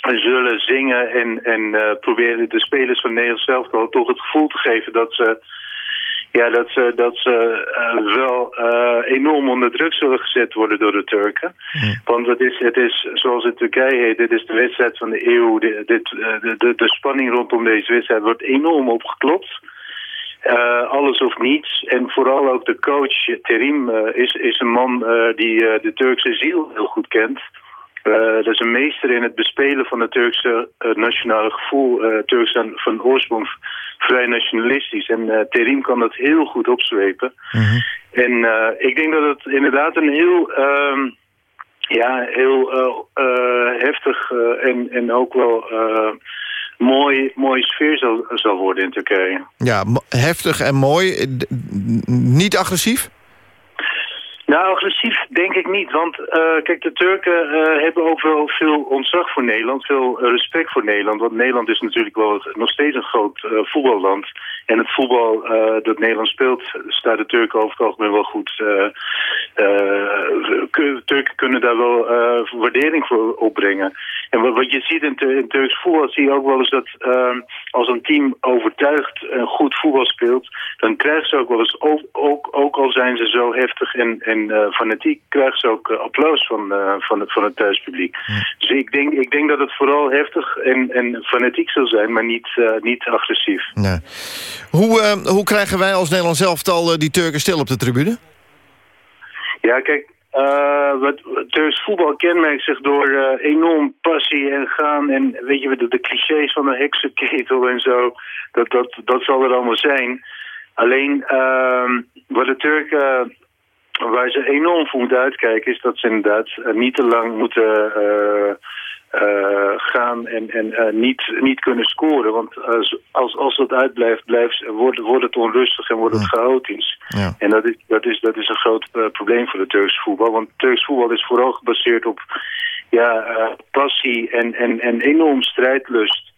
zullen zingen en, en proberen de spelers van Nederland zelf toch het gevoel te geven dat ze Ja, dat ze, dat ze eh, wel eh, enorm onder druk zullen gezet worden door de Turken. Want het is, het is, zoals in Turkije heet, dit is de wedstrijd van de eeuw. De, dit, eh, de, de, de spanning rondom deze wedstrijd wordt enorm opgeklopt. Eh, alles of niets. En vooral ook de coach Terim eh, is, is een man die de Turkse ziel heel goed kent. Dat is een meester in het bespelen van het Turkse nationale gevoel. Turks van oorsprong vrij nationalistisch. En eh, Terim kan dat heel goed opzwepen. En eh, ik denk dat het inderdaad een heel, ehm, ja, heel eh, heftig en, en ook wel mooi, mooie sfeer zal, zal worden in Turkije. Ja, heftig en mooi. Niet agressief? Nou, agressief denk ik niet. Want eh, kijk, de Turken eh, hebben ook wel veel ontzag voor Nederland. Veel eh, respect voor Nederland. Want Nederland is natuurlijk wel nog steeds een groot voetballand. En het voetbal eh, dat Nederland speelt, staat de Turken over het algemeen wel goed. eh eh, Turken kunnen daar wel waardering voor opbrengen. En wat, wat je ziet in, in Turks voetbal, zie je ook wel eens dat eh, als een team overtuigd en goed voetbal speelt, dan krijgen ze ook wel eens, ook, ook, ook al zijn ze zo heftig en, en fanatiek, krijgen ze ook applaus van, van, het, van het thuispubliek. Dus ik denk, ik denk dat het vooral heftig en, en fanatiek zal zijn, maar niet, niet agressief. Nee. Hoe, eh, hoe krijgen wij als Nederlands elftal eh, die Turken stil op de tribune? Ja, kijk, wat Turks voetbal kenmerkt zich door enorm passie en gaan. En weet je, de, de clichés van de heksenketel en zo, dat, dat, dat zal er allemaal zijn. Alleen, ehm, wat de Turken, waar ze enorm voor moeten uitkijken, is dat ze inderdaad niet te lang moeten eh, gaan en, en eh, niet, niet kunnen scoren. Want als, als dat uitblijft, blijft, wordt, wordt het onrustig en wordt het chaotisch. Ja. En dat is, dat, is, dat is een groot eh, probleem voor de Turks voetbal. Want Turks voetbal is vooral gebaseerd op ja, passie en, en, en enorm strijdlust.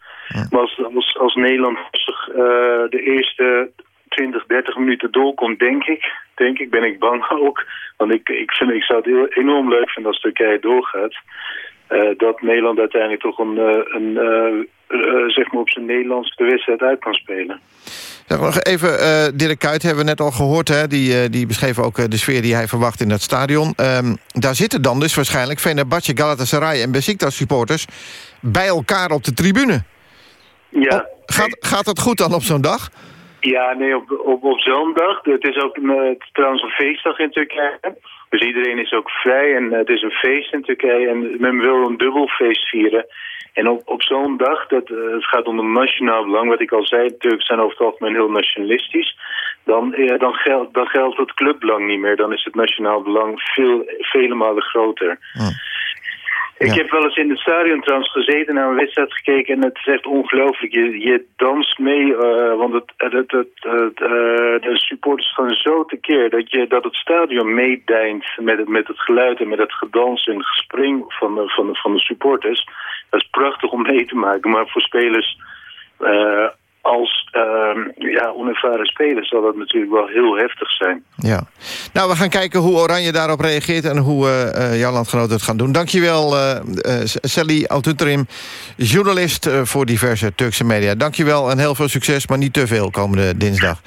Maar als, als, als Nederland de eerste 20, 30 minuten doorkomt, denk ik, denk ik, ben ik bang ook. Want ik, ik, vind, ik zou het heel, enorm leuk vinden als Turkije doorgaat. Eh, dat Nederland uiteindelijk toch een, eh, een eh, zeg maar op zijn Nederlands de wedstrijd uit kan spelen. Zeg maar nog even, Dirk Kuyt hebben we net al gehoord. Hè? Die, die beschreef ook de sfeer die hij verwacht in het stadion. Ehm, daar zitten dan dus waarschijnlijk Fenerbahce, Galatasaray en Besiktas supporters... bij elkaar op de tribune. Ja. Gaat, gaat dat goed dan op zo'n dag? Ja, nee, op, op, op zo'n dag. Het is ook een, trouwens een feestdag in Turkije. Dus iedereen is ook vrij en eh, het is een feest in Turkije. En men wil een dubbel feest vieren. En op, op zo'n dag, dat, eh, het gaat om een nationaal belang. Wat ik al zei, Turken zijn over het algemeen heel nationalistisch. Dan, eh, dan, geldt, dan geldt het clubbelang niet meer. Dan is het nationaal belang veel, vele malen groter. Ik heb wel eens in het stadion trouwens gezeten naar een wedstrijd gekeken en het is echt ongelooflijk. Je, je danst mee, eh, want het, het, het, het, het, eh, de supporters gaan zo tekeer dat, je, dat het stadion meedijnt met het, met het geluid en met het gedans en gespring van de, van, de, van de supporters. Dat is prachtig om mee te maken, maar voor spelers eh, als eh, ja, onervaren spelers zal dat natuurlijk wel heel heftig zijn. Ja. Nou, we gaan kijken hoe Oranje daarop reageert... en hoe eh, jouw landgenoten het gaan doen. Dankjewel, eh, Sally Altunterim, journalist voor diverse Turkse media. Dankjewel en heel veel succes, maar niet te veel komende dinsdag.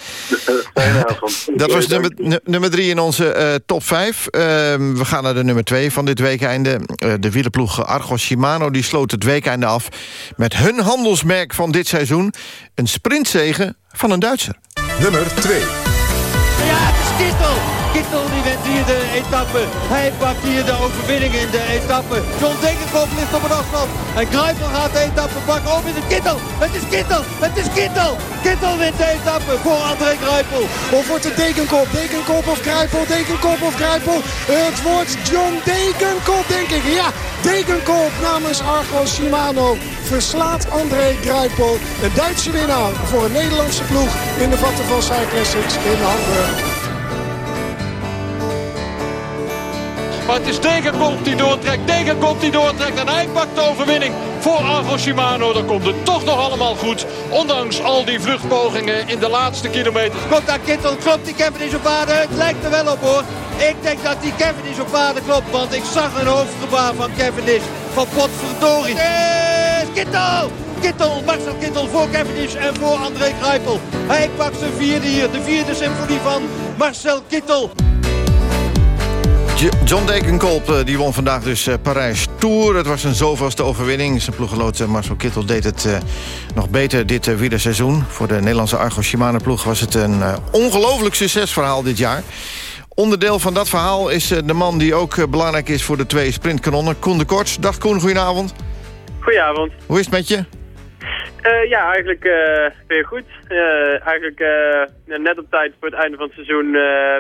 Fijne avond. Dat was nummer, nu- nummer drie in onze top vijf. Ehm, we gaan naar de nummer twee van dit weekende. Eh, de wielerploeg Argos Shimano die sloot het weekende af... met hun handelsmerk van dit seizoen. Een sprintzege van een Duitser. Nummer 2. Ja, het is Kittel. Kittel die wint hier de etappe. Hij pakt hier de overwinning in de etappe. John Degenkolb ligt op het afstand. En Kruipel gaat de etappe pakken. Of is het Kittel? Het is Kittel. Het is Kittel. Kittel wint de etappe voor André Kruipel. Of wordt het Dekenkop? Dekenkop of Kruipel? Dekenkop of Kruipel? Het wordt John Dekenkop, denk ik. Ja, Dekenkop namens Argos Shimano verslaat André Kruipel. De Duitse winnaar voor een Nederlandse ploeg in de vatten van Cyclassics in Hamburg. Maar het is Degenkolb die doortrekt. Degenkolb die doortrekt. En hij pakt de overwinning voor Argo Shimano. Dan komt het toch nog allemaal goed. Ondanks al die vluchtpogingen in de laatste kilometer. Komt daar Kittel, klopt die Cavendish op waarde? Het lijkt er wel op hoor. Ik denk dat die Cavendish op waarde klopt, want ik zag een hoofdgebaar van Cavendish. Van potverdorie. Yes, Kittel! Kittel, Marcel Kittel voor Cavendish en voor André Kruipel. Hij pakt zijn vierde hier, de vierde symfonie van Marcel Kittel. John Dekenkolp eh, die won vandaag dus eh, Parijs Tour. Het was een zoveelste overwinning. Zijn ploeggenoot eh, Marcel Kittel deed het nog beter dit uh, wielerseizoen. Voor de Nederlandse Argo Shimano ploeg was het een ongelooflijk succesverhaal dit jaar. Onderdeel van dat verhaal is de man die ook belangrijk is voor de twee sprintkanonnen. Koen de Korts. Dag Koen, goedenavond. Goedenavond. Hoe is het met je? Eh, ja, eigenlijk eh, weer goed. Eh, eigenlijk net op tijd voor het einde van het seizoen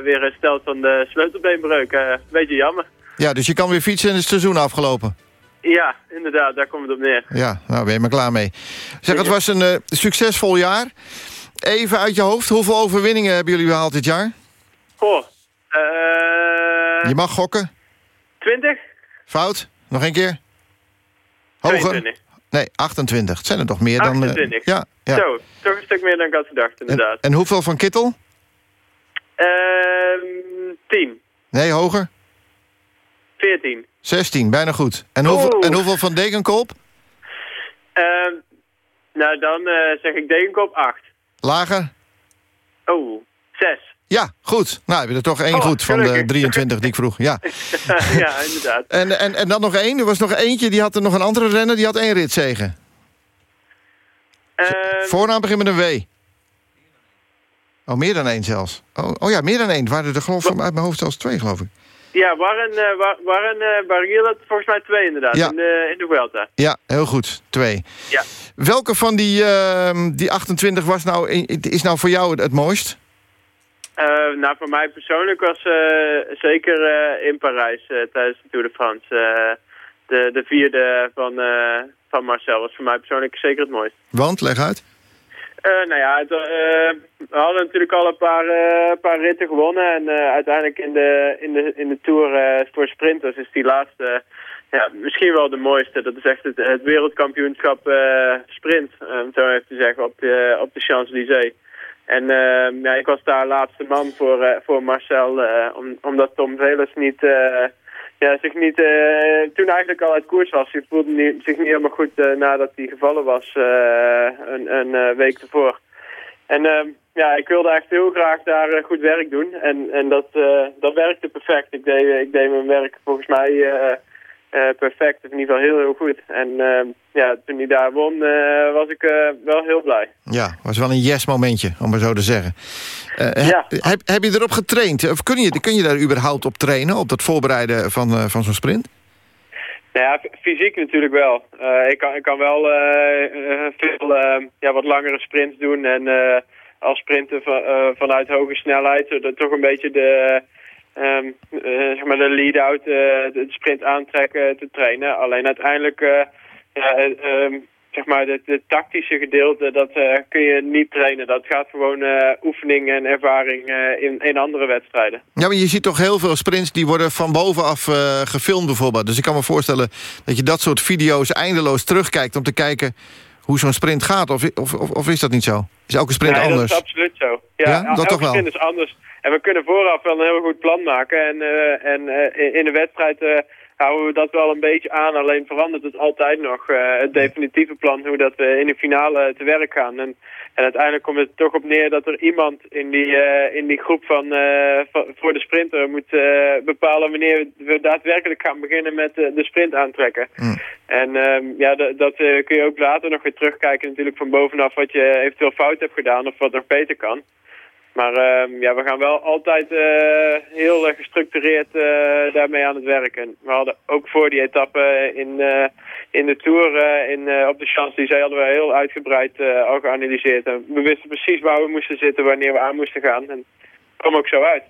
weer hersteld van de sleutelbeenbreuk. Beetje jammer. Ja, dus je kan weer fietsen en het seizoen afgelopen. Ja, inderdaad, daar komt het op neer. Ja, nou ben je maar klaar mee. Zeg, het was een succesvol jaar. Even uit je hoofd, hoeveel overwinningen hebben jullie behaald dit jaar? Goh, Je mag gokken. 20? Fout. Nog een keer. Hoger. 22. Nee, 28. Het zijn er toch meer dan... eh, 28. ja, ja. Zo, toch een stuk meer dan ik had gedacht, inderdaad. En hoeveel van Kittel? Ehm 10, Nee, hoger. 14. 16, bijna goed. En hoeveel, en hoeveel van Degenkolp? Ehm nou, dan eh, zeg ik Degenkop 8. Lager? Oh, 6. Ja, goed. Nou, heb je er toch één Oh, goed van de gelukkig. 23 die ik vroeg. Ja. ja, inderdaad. En, en, en dan nog één. Er was nog eentje, die had er nog een andere renner. Die had één ritzegen. Ehm, Voornaam begint met een W. Oh, meer dan één zelfs. Oh, oh ja, meer dan één. Waren er geloof ik uit mijn hoofd zelfs twee, geloof ik. Ja, waren, uh, wa- waren uh, volgens mij twee inderdaad, Ja. in, de, in de Vuelta. Ja, heel goed. Twee. Ja. Welke van die, ehm, die 28 was nou, is nou voor jou het, het mooist? Eh, nou, voor mij persoonlijk was eh, zeker eh, in Parijs tijdens de Tour de France. de, de vierde van, van Marcel was voor mij persoonlijk zeker het mooist. Want, leg uit. Nou ja, het, we hadden natuurlijk al een paar, paar ritten gewonnen. En uiteindelijk in de, in de, in de Tour voor sprinters is die laatste ja, misschien wel de mooiste. Dat is echt het, het wereldkampioenschap sprint, om zo even te zeggen, op de, op de Champs-Élysées. En eh, ja, ik was daar laatste man voor, eh, voor Marcel, eh, om, omdat Tom Velers niet, eh, ja, zich niet, toen eigenlijk al uit koers was. Hij voelde niet, zich niet helemaal goed nadat hij gevallen was een, een week ervoor. En eh, ja, ik wilde echt heel graag daar goed werk doen. En, en dat, dat werkte perfect. Ik deed, ik deed mijn werk volgens mij perfect. Of in ieder geval heel, heel goed. En eh, ja, toen hij daar won, eh, was ik eh, wel heel blij. Ja, was wel een yes-momentje, om maar zo te zeggen. Eh, Ja. heb, heb je erop getraind? Of kun je, kun je daar überhaupt op trainen? Op dat voorbereiden van, eh, van zo'n sprint? Nou ja, fysiek natuurlijk wel. Eh, ik, kan, ik kan wel eh, eh, veel eh, ja, wat langere sprints doen en eh, als sprinten van, eh, vanuit hoge snelheid, zodat toch een beetje de, ehm, eh, zeg maar de lead-out, eh, de sprint aantrekken te trainen. Alleen uiteindelijk, eh, ja, eh, ehm, zeg maar, het het tactische gedeelte, dat eh, kun je niet trainen. Dat gaat gewoon eh, oefening en ervaring eh, in, in andere wedstrijden. Ja, maar je ziet toch heel veel sprints die worden van bovenaf eh, gefilmd bijvoorbeeld. Dus ik kan me voorstellen dat je dat soort video's eindeloos terugkijkt... om te kijken hoe zo'n sprint gaat. Of, of, of, of is dat niet zo? Is elke sprint nee, anders? dat is absoluut zo. Ja, Ja, dat elke toch wel? sprint is anders. En we kunnen vooraf wel een heel goed plan maken. En, eh, en eh, in- de wedstrijd eh, houden we dat wel een beetje aan. Alleen verandert het altijd nog. het definitieve plan, hoe dat we in de finale te werk gaan. En, en uiteindelijk komt het toch op neer dat er iemand in die, eh, in die groep van, van- voor de sprinter moet eh, bepalen wanneer we daadwerkelijk gaan beginnen met de sprint aantrekken. En ehm, ja, dat, kun je ook later nog weer terugkijken natuurlijk van bovenaf wat je eventueel fout hebt gedaan of wat nog beter kan. Maar ehm, ja, we gaan wel altijd eh, heel eh, gestructureerd eh, daarmee aan het werk. En we hadden ook voor die etappe in, in de Tour in, op de Champs-Élysées hadden we heel uitgebreid al geanalyseerd. En we wisten precies waar we moesten zitten, wanneer we aan moesten gaan. En het kwam ook zo uit.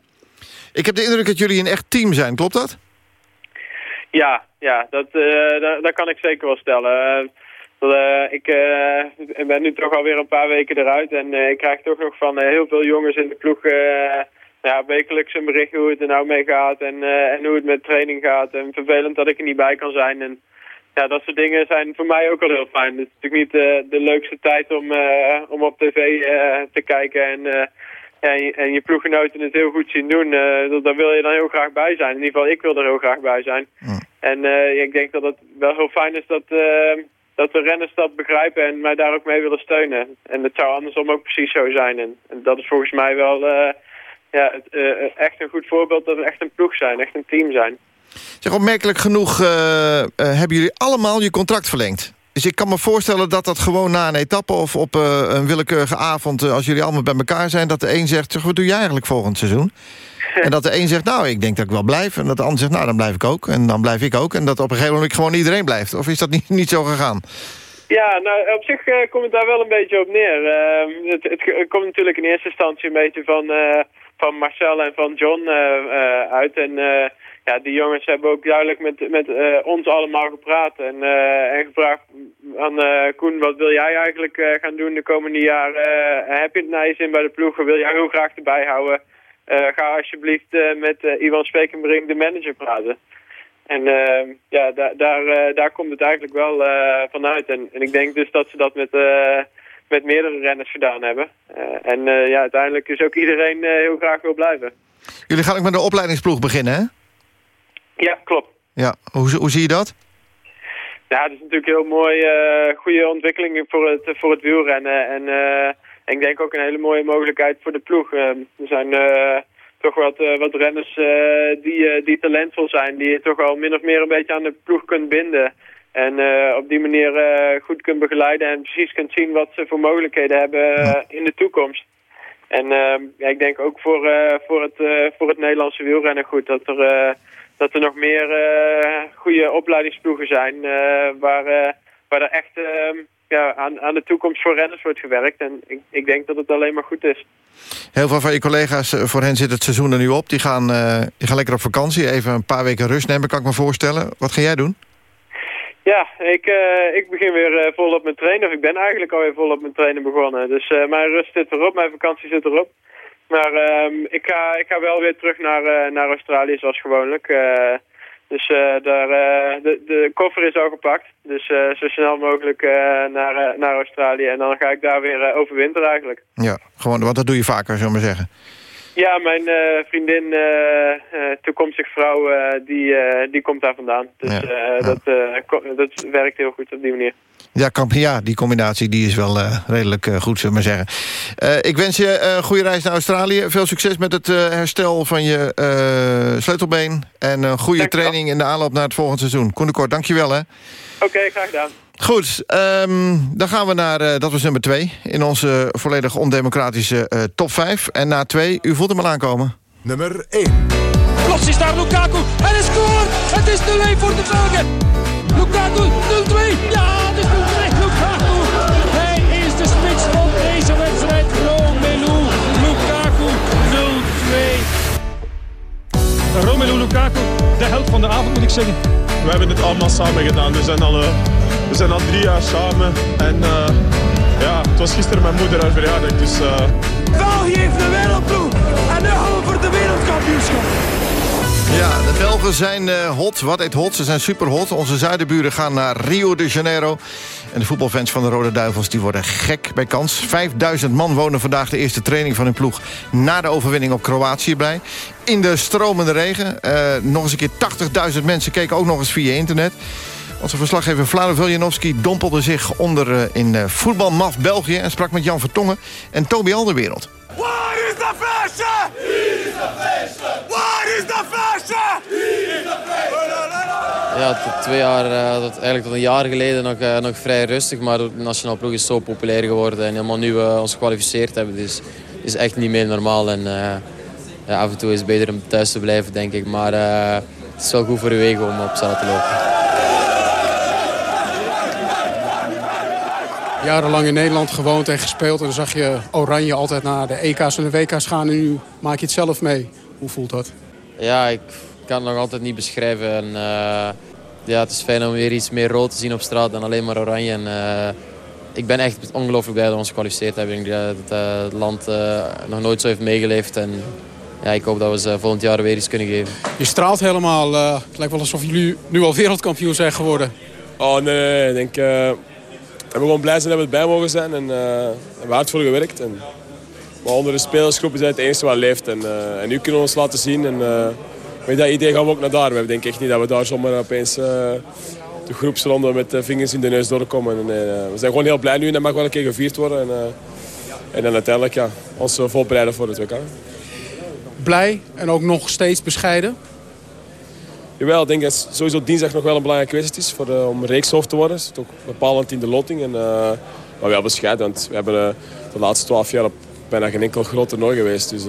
Ik heb de indruk dat jullie een echt team zijn, klopt dat? Ja, ja dat, dat, dat kan ik zeker wel stellen. Eh, eh, ik ben nu toch alweer een paar weken eruit en eh, ik krijg toch nog van heel veel jongens in de ploeg ja, wekelijks een bericht hoe het er nou mee gaat en, en hoe het met training gaat. En vervelend dat ik er niet bij kan zijn. En ja, dat soort dingen zijn voor mij ook al heel fijn. Het is natuurlijk niet de leukste tijd om, om op tv te kijken en... en, je, en je ploeggenoten het heel goed zien doen, dat- daar wil je dan heel graag bij zijn. In ieder geval, ik wil er heel graag bij zijn. En ik denk dat het wel heel fijn is dat, dat de renners dat begrijpen en mij daar ook mee willen steunen. En het zou andersom ook precies zo zijn. En, en dat is volgens mij wel eh, ja, eh, echt een goed voorbeeld dat we echt een ploeg zijn, echt een team zijn. Zeg, opmerkelijk genoeg eh, hebben jullie allemaal je contract verlengd. Dus ik kan me voorstellen dat dat gewoon na een etappe... of op eh, een willekeurige avond, eh, als jullie allemaal bij elkaar zijn... dat de een zegt, zeg, wat doe jij eigenlijk volgend seizoen? en dat de een zegt, nou, ik denk dat ik wel blijf. En dat de ander zegt, nou, dan blijf ik ook. En dan blijf ik ook. En dat op een gegeven moment gewoon iedereen blijft. Of is dat niet, niet zo gegaan? Ja, nou op zich eh, komt het daar wel een beetje op neer. Ehm, het, het, komt natuurlijk in eerste instantie een beetje van, van Marcel en van John uit. En ja, die jongens hebben ook duidelijk met, met eh, ons allemaal gepraat. En, eh, en gevraagd aan eh, Koen, wat wil jij eigenlijk gaan doen de komende jaren? Heb je het naar je zin bij de ploegen? Wil jij heel graag erbij houden? Ga alsjeblieft met Ivan Spekenbrink, de manager, praten. En ja, daar, daar, daar komt het eigenlijk wel vanuit. En, en ik denk dus dat ze dat met, met meerdere renners gedaan hebben. En ja, uiteindelijk is ook iedereen heel graag wil blijven. Jullie gaan ook met de opleidingsploeg beginnen, hè? Ja, klopt. Ja, hoe, hoe zie je dat? Ja, het is natuurlijk heel mooi, eh goede ontwikkeling voor het, voor het wielrennen. En eh, ik denk ook een hele mooie mogelijkheid voor de ploeg. Eh, er zijn eh, toch wat, wat renners die, die talentvol zijn, die je toch wel min of meer een beetje aan de ploeg kunt binden. En op die manier goed kunt begeleiden en precies kunt zien wat ze voor mogelijkheden hebben in de toekomst. En eh, ja, ik denk ook voor, voor, het, voor het Nederlandse wielrennen goed dat er, dat er nog meer eh, goede opleidingsploegen zijn eh, waar, eh, waar er echt eh, ja, aan, aan de toekomst voor renners wordt gewerkt. En ik, ik denk dat het alleen maar goed is. Heel veel van je collega's, voor hen zit het seizoen er nu op. Die gaan, die gaan lekker op vakantie, even een paar weken rust nemen, kan ik me voorstellen. Wat ga jij doen? Ja, ik, ik begin weer eh, volop met trainen. Of ik ben eigenlijk alweer volop met trainen begonnen. Dus mijn rust zit erop, mijn vakantie zit erop. Maar ehm, ik, ga, ik ga wel weer terug naar, eh, naar Australië zoals gewoonlijk. Eh, dus eh, daar, de, de koffer is al gepakt. Dus zo snel mogelijk naar, naar Australië. En dan ga ik daar weer overwinteren eigenlijk. Ja, gewoon, want dat doe je vaker, zullen we maar zeggen. Ja, mijn vriendin, toekomstig vrouw, die, die komt daar vandaan. Dus Dat, dat werkt heel goed op die manier. Ja, kan, ja die combinatie die is wel eh, redelijk eh, goed, zullen we maar zeggen. Eh, ik wens je een goede reis naar Australië. Veel succes met het eh, herstel van je eh, sleutelbeen. En een goede training in de aanloop naar het volgende seizoen. Koen de Kort, dankjewel hè. Oké, graag gedaan. Goed, ehm, dan gaan we naar, eh, dat was nummer twee... in onze volledig ondemocratische eh, top 5. En na twee, u voelt hem al aankomen. Nummer 1. Plots is daar Lukaku en hij scoort! Het is 0-1 voor de Belgen! Lukaku 0-2! Ja, het is 0-2! Lukaku! Hij is de spits van deze wedstrijd. Romelu Lukaku 0-2. Romelu Lukaku, de held van de avond moet ik zeggen. We hebben het allemaal samen gedaan. We zijn al, eh, we zijn al drie jaar samen. En eh, ja, het was gisteren mijn moeder haar verjaardag. Dus, eh, België heeft de wereldploeg en nu gaan we voor de wereldkampioenschap. Ja, de Belgen zijn eh, hot. Wat heet hot? Ze zijn super hot. Onze zuidenburen gaan naar Rio de Janeiro. En de voetbalfans van de Rode Duivels die worden gek bij kans. 5000 man wonen vandaag de eerste training van hun ploeg... na de overwinning op Kroatië bij. In de stromende regen. Eh, nog eens een keer 80.000 mensen keken ook nog eens via internet. Onze verslaggever Vlado Veljanovski dompelde zich onder eh, in voetbalmaf België... en sprak met Jan Vertongen en Toby Alderwereld. Waar is de feestje? Hier is de feestje! Waar is de feestje? Hier is de feestje! Ja, tot twee jaar, eh, tot, eigenlijk tot een jaar geleden nog, eh, nog vrij rustig. Maar de nationale ploeg is zo populair geworden. En helemaal nu we ons gekwalificeerd hebben, dus is echt niet meer normaal. En eh, ja, af en toe is het beter om thuis te blijven, denk ik. Maar eh, het is wel goed voor uw wegen om op straat te lopen. Jarenlang in Nederland gewoond en gespeeld. En dan zag je Oranje altijd naar de EK's en de WK's gaan. En nu maak je het zelf mee. Hoe voelt dat? Ja, ik kan het nog altijd niet beschrijven. En, eh, ja, het is fijn om weer iets meer rood te zien op straat dan alleen maar oranje. En, eh, ik ben echt ongelooflijk blij dat we ons gekwalificeerd hebben. Ik denk dat eh, het land eh, nog nooit zo heeft meegeleefd. En ja, ik hoop dat we ze volgend jaar weer iets kunnen geven. Je straalt helemaal. eh, het lijkt wel alsof jullie nu al wereldkampioen zijn geworden. Oh nee, nee, nee. Ik denk, eh, we gewoon blij zijn dat we erbij mogen zijn. En eh, we hebben hard voor gewerkt. En, maar onder de spelersgroep is het enige wat leeft. En, eh, en nu kunnen we ons laten zien. En, eh, met dat idee gaan we ook naar daar. We denken echt niet dat we daar zomaar opeens eh, de groepsronde met de vingers in de neus doorkomen. En, we zijn gewoon heel blij nu en dat mag wel een keer gevierd worden. En, en dan uiteindelijk ja, ons voorbereiden voor het WK. Blij en ook nog steeds bescheiden? Jawel, ik denk dat sowieso dinsdag nog wel een belangrijke wedstrijd is voor, uh, om reekshoofd te worden. Dat is ook bepalend in de loting. En, uh, maar wel bescheiden, want we hebben uh, de laatste twaalf jaar op bijna geen enkel groot toernooi geweest. Dus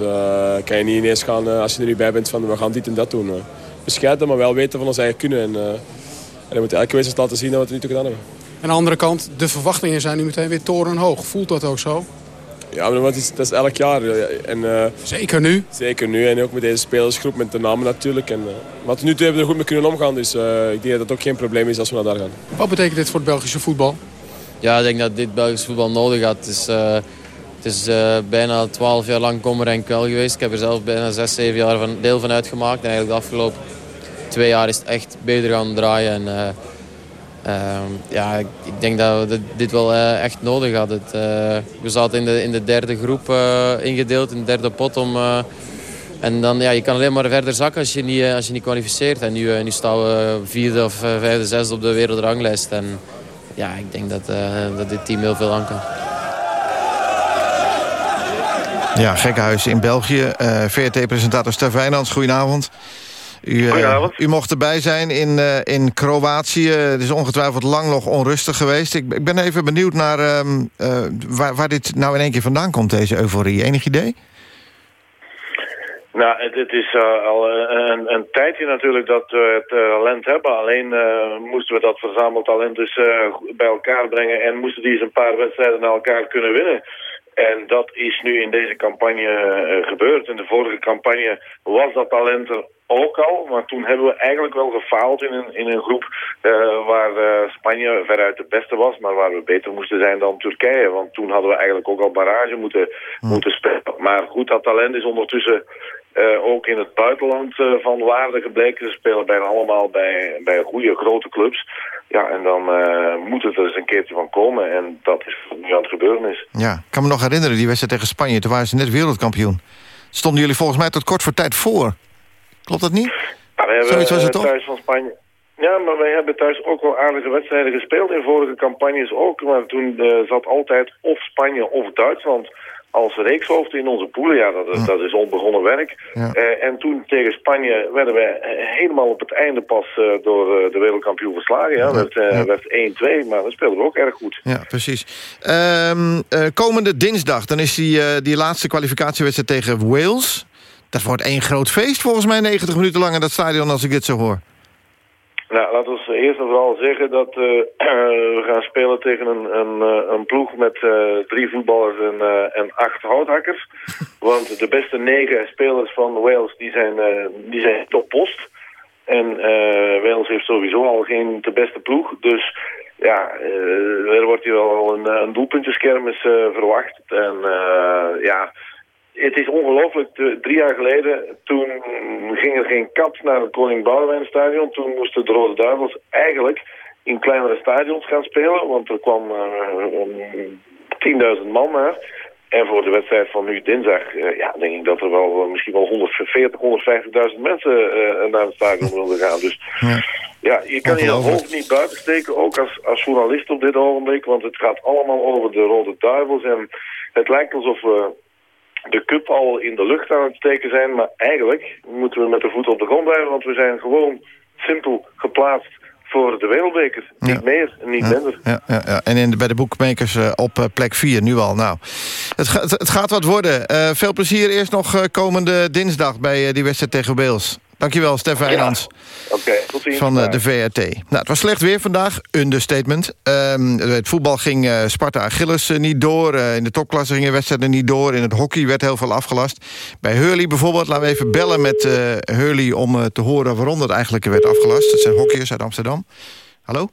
kan je niet ineens gaan, als je er nu bij bent, van we gaan dit en dat doen. bescheiden, maar wel weten van ons eigen kunnen. En, en dan moeten elke wedstrijd laten zien dat we het nu toe gedaan hebben. Aan de andere kant, de verwachtingen zijn nu meteen weer torenhoog. Voelt dat ook zo? Ja, maar dat is, dat is elk jaar. En, uh, zeker nu? Zeker nu. En ook met deze spelersgroep, met de namen natuurlijk. En, uh, maar tot nu toe hebben we er goed mee kunnen omgaan. Dus uh, ik denk dat dat ook geen probleem is als we naar daar gaan. Wat betekent dit voor het Belgische voetbal? Ja, ik denk dat dit Belgische voetbal nodig had. Het is, is bijna 12 jaar lang kommer en kwel geweest. Ik heb er zelf bijna 6, 7 jaar van, deel van uitgemaakt. En eigenlijk de afgelopen twee jaar is het echt beter gaan draaien. En, Uh, ja, ik denk dat we dit wel uh, echt nodig hadden. We zaten in de, in de derde groep ingedeeld, in de derde pot. Om, en dan, ja, je kan alleen maar verder zakken als je niet, als je niet kwalificeert. En nu, nu staan we vierde of vijfde, zesde op de wereldranglijst. En ja, ik denk dat, dat dit team heel veel aan kan. Ja, gekkenhuis in België. VRT-presentator Stef Wijnands, goedenavond. U, uh, u mocht erbij zijn in, uh, in Kroatië. Het is ongetwijfeld lang nog onrustig geweest. Ik, ik ben even benieuwd naar uh, waar, waar dit nou in één keer vandaan komt, deze euforie. Enig idee? Nou, het, het is al een, een, tijdje natuurlijk dat we het talent hebben. Alleen moesten we dat verzameld talent dus bij elkaar brengen... en moesten die eens een paar wedstrijden naar elkaar kunnen winnen. En dat is nu in deze campagne gebeurd. In de vorige campagne was dat talent er ook al, maar toen hebben we eigenlijk wel gefaald in een, in een groep uh, waar uh, Spanje veruit de beste was, maar waar we beter moesten zijn dan Turkije. Want toen hadden we eigenlijk ook al barrage moeten, moeten spelen. Maar goed, dat talent is ondertussen uh, ook in het buitenland van waarde gebleken. Ze spelen bijna allemaal bij, bij goede grote clubs. Ja, en dan moet het er eens een keertje van komen. En dat is nu aan het gebeuren is. Ja, ik kan me nog herinneren, die wedstrijd tegen Spanje. Toen waren ze net wereldkampioen. Stonden jullie volgens mij tot kort voor tijd voor. Klopt dat niet? Nou, we hebben was het toch? thuis van Spanje... Ja, maar wij hebben thuis ook wel aardige wedstrijden gespeeld. In vorige campagnes ook. Maar toen uh, zat altijd of Spanje of Duitsland als reekshoofd in onze poelen. Ja, dat, dat is onbegonnen werk. Ja. Uh, en toen tegen Spanje werden we helemaal op het einde pas uh, door uh, de wereldkampioen verslagen. Ja, werd, ja. werd 1-2, maar dat speelden we ook erg goed. Ja, precies. Um, komende dinsdag, dan is die, die laatste kwalificatiewedstrijd tegen Wales. Dat wordt één groot feest volgens mij 90 minuten lang in dat stadion als ik dit zo hoor. Nou, laten we eerst en vooral zeggen dat uh, we gaan spelen tegen een, een, eh, een ploeg met uh, drie voetballers en, uh, en acht houthakkers. Want de beste negen spelers van Wales die zijn, die zijn toppost. En Wales heeft sowieso al geen de beste ploeg. Dus ja, er wordt hier wel een, een doelpuntjeskermis verwacht. En ja het is ongelooflijk. Drie jaar geleden, toen ging er geen kat naar het Koning Boudewijn stadion. Toen moesten de Rode Duivels eigenlijk in kleinere stadions gaan spelen. Want er kwam uh, 10.000 man naar. En voor de wedstrijd van nu dinsdag, uh, ja, denk ik dat er wel uh, misschien wel 140, 150.000 mensen naar het stadion wilden gaan. Dus ja, ja je kan je hoofd niet buiten steken, ook als, als journalist op dit ogenblik. Want het gaat allemaal over de Rode Duivels. En het lijkt alsof we de cup al in de lucht aan het steken zijn. Maar eigenlijk moeten we met de voet op de grond blijven. Want we zijn gewoon simpel geplaatst voor de wereldbeker. Niet meer en niet ja. minder. Ja, ja, ja. En in de, bij de boekmakers uh, op uh, plek 4 nu al. Nou, het, ga, het gaat wat worden. Uh, veel plezier eerst nog komende dinsdag bij die wedstrijd tegen Beels. Dankjewel, Stef Wijnands. Ja. Okay, tot ziens. Van uh, de VRT. Nou, het was slecht weer vandaag, understatement. Um, het voetbal ging uh, Sparta Achilles uh, niet door. in de topklasse gingen wedstrijden niet door. In het hockey werd heel veel afgelast. Bij Hurley bijvoorbeeld, laten we even bellen met Hurley... om te horen waarom dat eigenlijk werd afgelast. Dat zijn hockeyers uit Amsterdam. Hallo?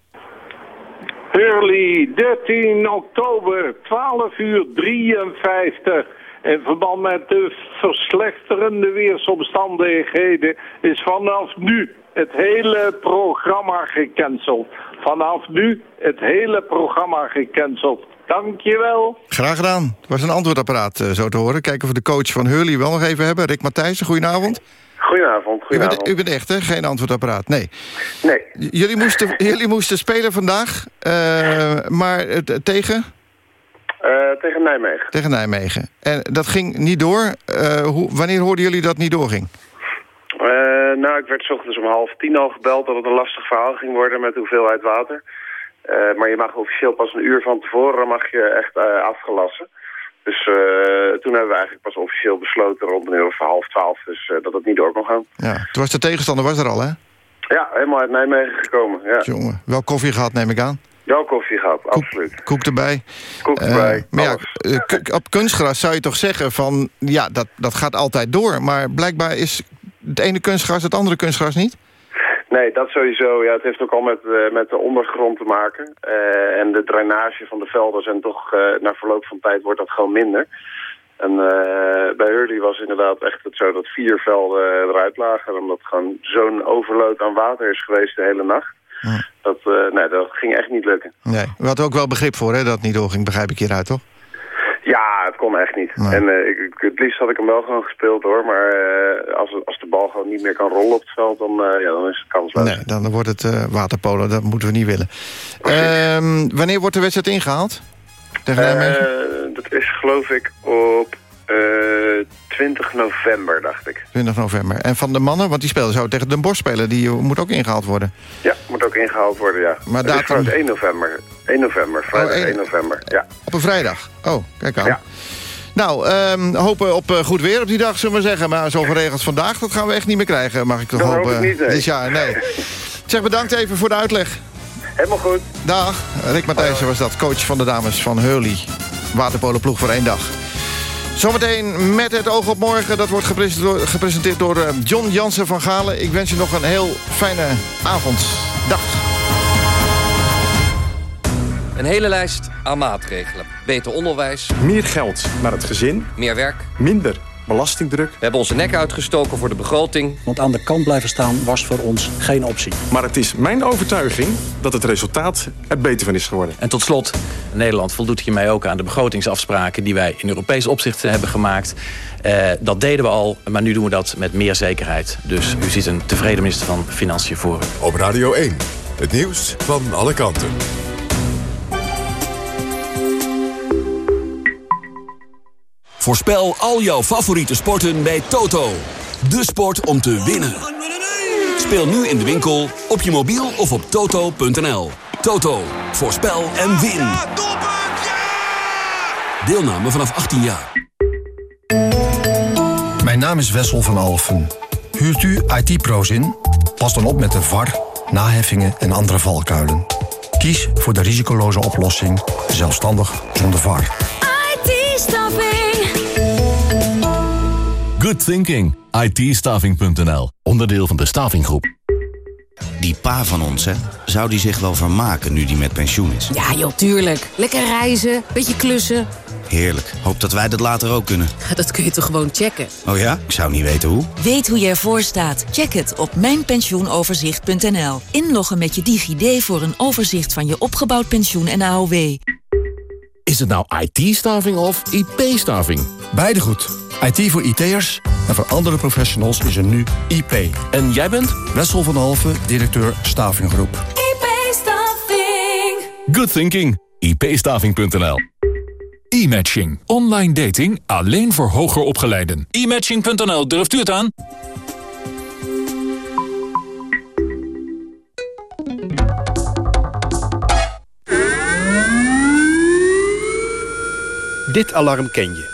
Hurley, 13 oktober, 12 uur 53... In verband met de verslechterende weersomstandigheden is vanaf nu het hele programma gecanceld. Vanaf nu het hele programma gecanceld. Dankjewel. Graag gedaan. Het was een antwoordapparaat eh, zo te horen. Kijken of we de coach van Hurley wel nog even hebben. Rick Matthijssen, goedenavond. Goedenavond, U goedenavond. bent, u bent echt, hè? Geen antwoordapparaat, nee. Nee. J- Jullie moesten, jullie moesten spelen vandaag, eh, maar tegen, Eh, tegen Nijmegen. tegen Nijmegen. En dat ging niet door. Eh, hoe, wanneer hoorden jullie dat niet doorging? Eh, nou, ik werd 's ochtends om half tien al gebeld dat het een lastig verhaal ging worden met de hoeveelheid water. Maar je mag officieel pas een uur van tevoren mag je echt afgelassen. Dus toen hebben we eigenlijk pas officieel besloten rond een uur of half twaalf dus, dat het niet door kon gaan. Ja, toen was de tegenstander was er al, hè? Ja, helemaal uit Nijmegen gekomen. Ja. Jongen, wel koffie gehad, neem ik aan. Wel koffie gehad, absoluut. Koek erbij. Koek Eh, erbij, maar ja, alles. eh, op kunstgras zou je toch zeggen van... ja, dat, dat gaat altijd door. Maar blijkbaar is het ene kunstgras het andere kunstgras niet? Nee, dat sowieso. Ja, het heeft ook al met, eh, met de ondergrond te maken. En de drainage van de velden zijn toch, na verloop van tijd wordt dat gewoon minder. En bij Hurley was inderdaad echt het zo dat vier velden eruit lagen. Omdat gewoon zo'n overload aan water is geweest de hele nacht. Dat, eh, nee, dat ging echt niet lukken. Nee, we hadden ook wel begrip voor, hè, dat het niet doorging. Begrijp ik hieruit, toch? Ja, het kon echt niet. En eh, ik, het liefst had ik hem wel gewoon gespeeld hoor. Maar eh, als, als de bal gewoon niet meer kan rollen op het veld, dan, ja, dan is het kansloos. Nee, dan wordt het waterpolo. Dat moeten we niet willen. Ehm, wanneer wordt de wedstrijd ingehaald? Tegen? Eh, dat is geloof ik op eh 20 november, dacht ik. 20 november. En van de mannen, want die speelden zo tegen Den Bosch spelen. Die eh, moet ook ingehaald worden. Ja, moet ook ingehaald worden, ja. Maar Het is datum- trouwens 1 november. 1 november, vrijdag Oh, 1 1 november, ja. Op een vrijdag. Oh, kijk aan. Nou, ehm, hopen op eh, goed weer op die dag, zullen we maar zeggen. Maar zo geregeld vandaag, dat gaan we echt niet meer krijgen. Mag ik toch Dat hoop hopen? ik niet, nee. Dit jaar, nee. Zeg, bedankt even voor de uitleg. Helemaal goed. Dag. Rick Matthijssen was dat, coach van de dames van Hurley. Waterpolenploeg voor één dag. Zometeen met het oog op morgen. Dat wordt gepresenteerd door, eh, John Jansen van Galen. Ik wens je nog een heel fijne avond. Dag. Een hele lijst aan maatregelen. Beter onderwijs. Meer geld naar het gezin. Meer werk. Minder belastingdruk. We hebben onze nek uitgestoken voor de begroting. Want aan de kant blijven staan was voor ons geen optie. Maar het is mijn overtuiging dat het resultaat er beter van is geworden. En tot slot, Nederland voldoet hiermee ook aan de begrotingsafspraken... die wij in Europees opzicht hebben gemaakt. Eh, dat deden we al, maar nu doen we dat met meer zekerheid. Dus u ziet een tevreden minister van Financiën voor u. Op Radio 1, het nieuws van alle kanten. Voorspel al jouw favoriete sporten bij Toto. De sport om te winnen. Speel nu in de winkel, op je mobiel of op toto.nl. Toto, voorspel en win. Deelname vanaf 18 jaar. Mijn naam is Wessel van Alfen. Huurt u IT-pro's in? Pas dan op met de VAR, naheffingen en andere valkuilen. Kies voor de risicoloze oplossing, zelfstandig zonder VAR. IT-staffing. Good thinking. ITstaving.nl. Onderdeel van de Stavinggroep. Die pa van ons, hè? Zou die zich wel vermaken nu die met pensioen is? Ja, joh, tuurlijk. Lekker reizen, beetje klussen. Heerlijk. Hoop dat wij dat later ook kunnen. Dat kun je toch gewoon checken? Oh ja? Ik zou niet weten hoe. Weet hoe je ervoor staat? Check het op mijnpensioenoverzicht.nl. Inloggen met je DigiD voor een overzicht van je opgebouwd pensioen en AOW. Is het nou IT-staving of IP-staving? Beide goed. IT voor IT'ers en voor andere professionals is er nu IP. En jij bent? Wessel van Halve, directeur Stavinggroep. IP-staffing. Good thinking. IPstaving.nl. E-matching. Online dating alleen voor hoger opgeleiden. E-matching.nl, durft u het aan? Dit alarm ken je.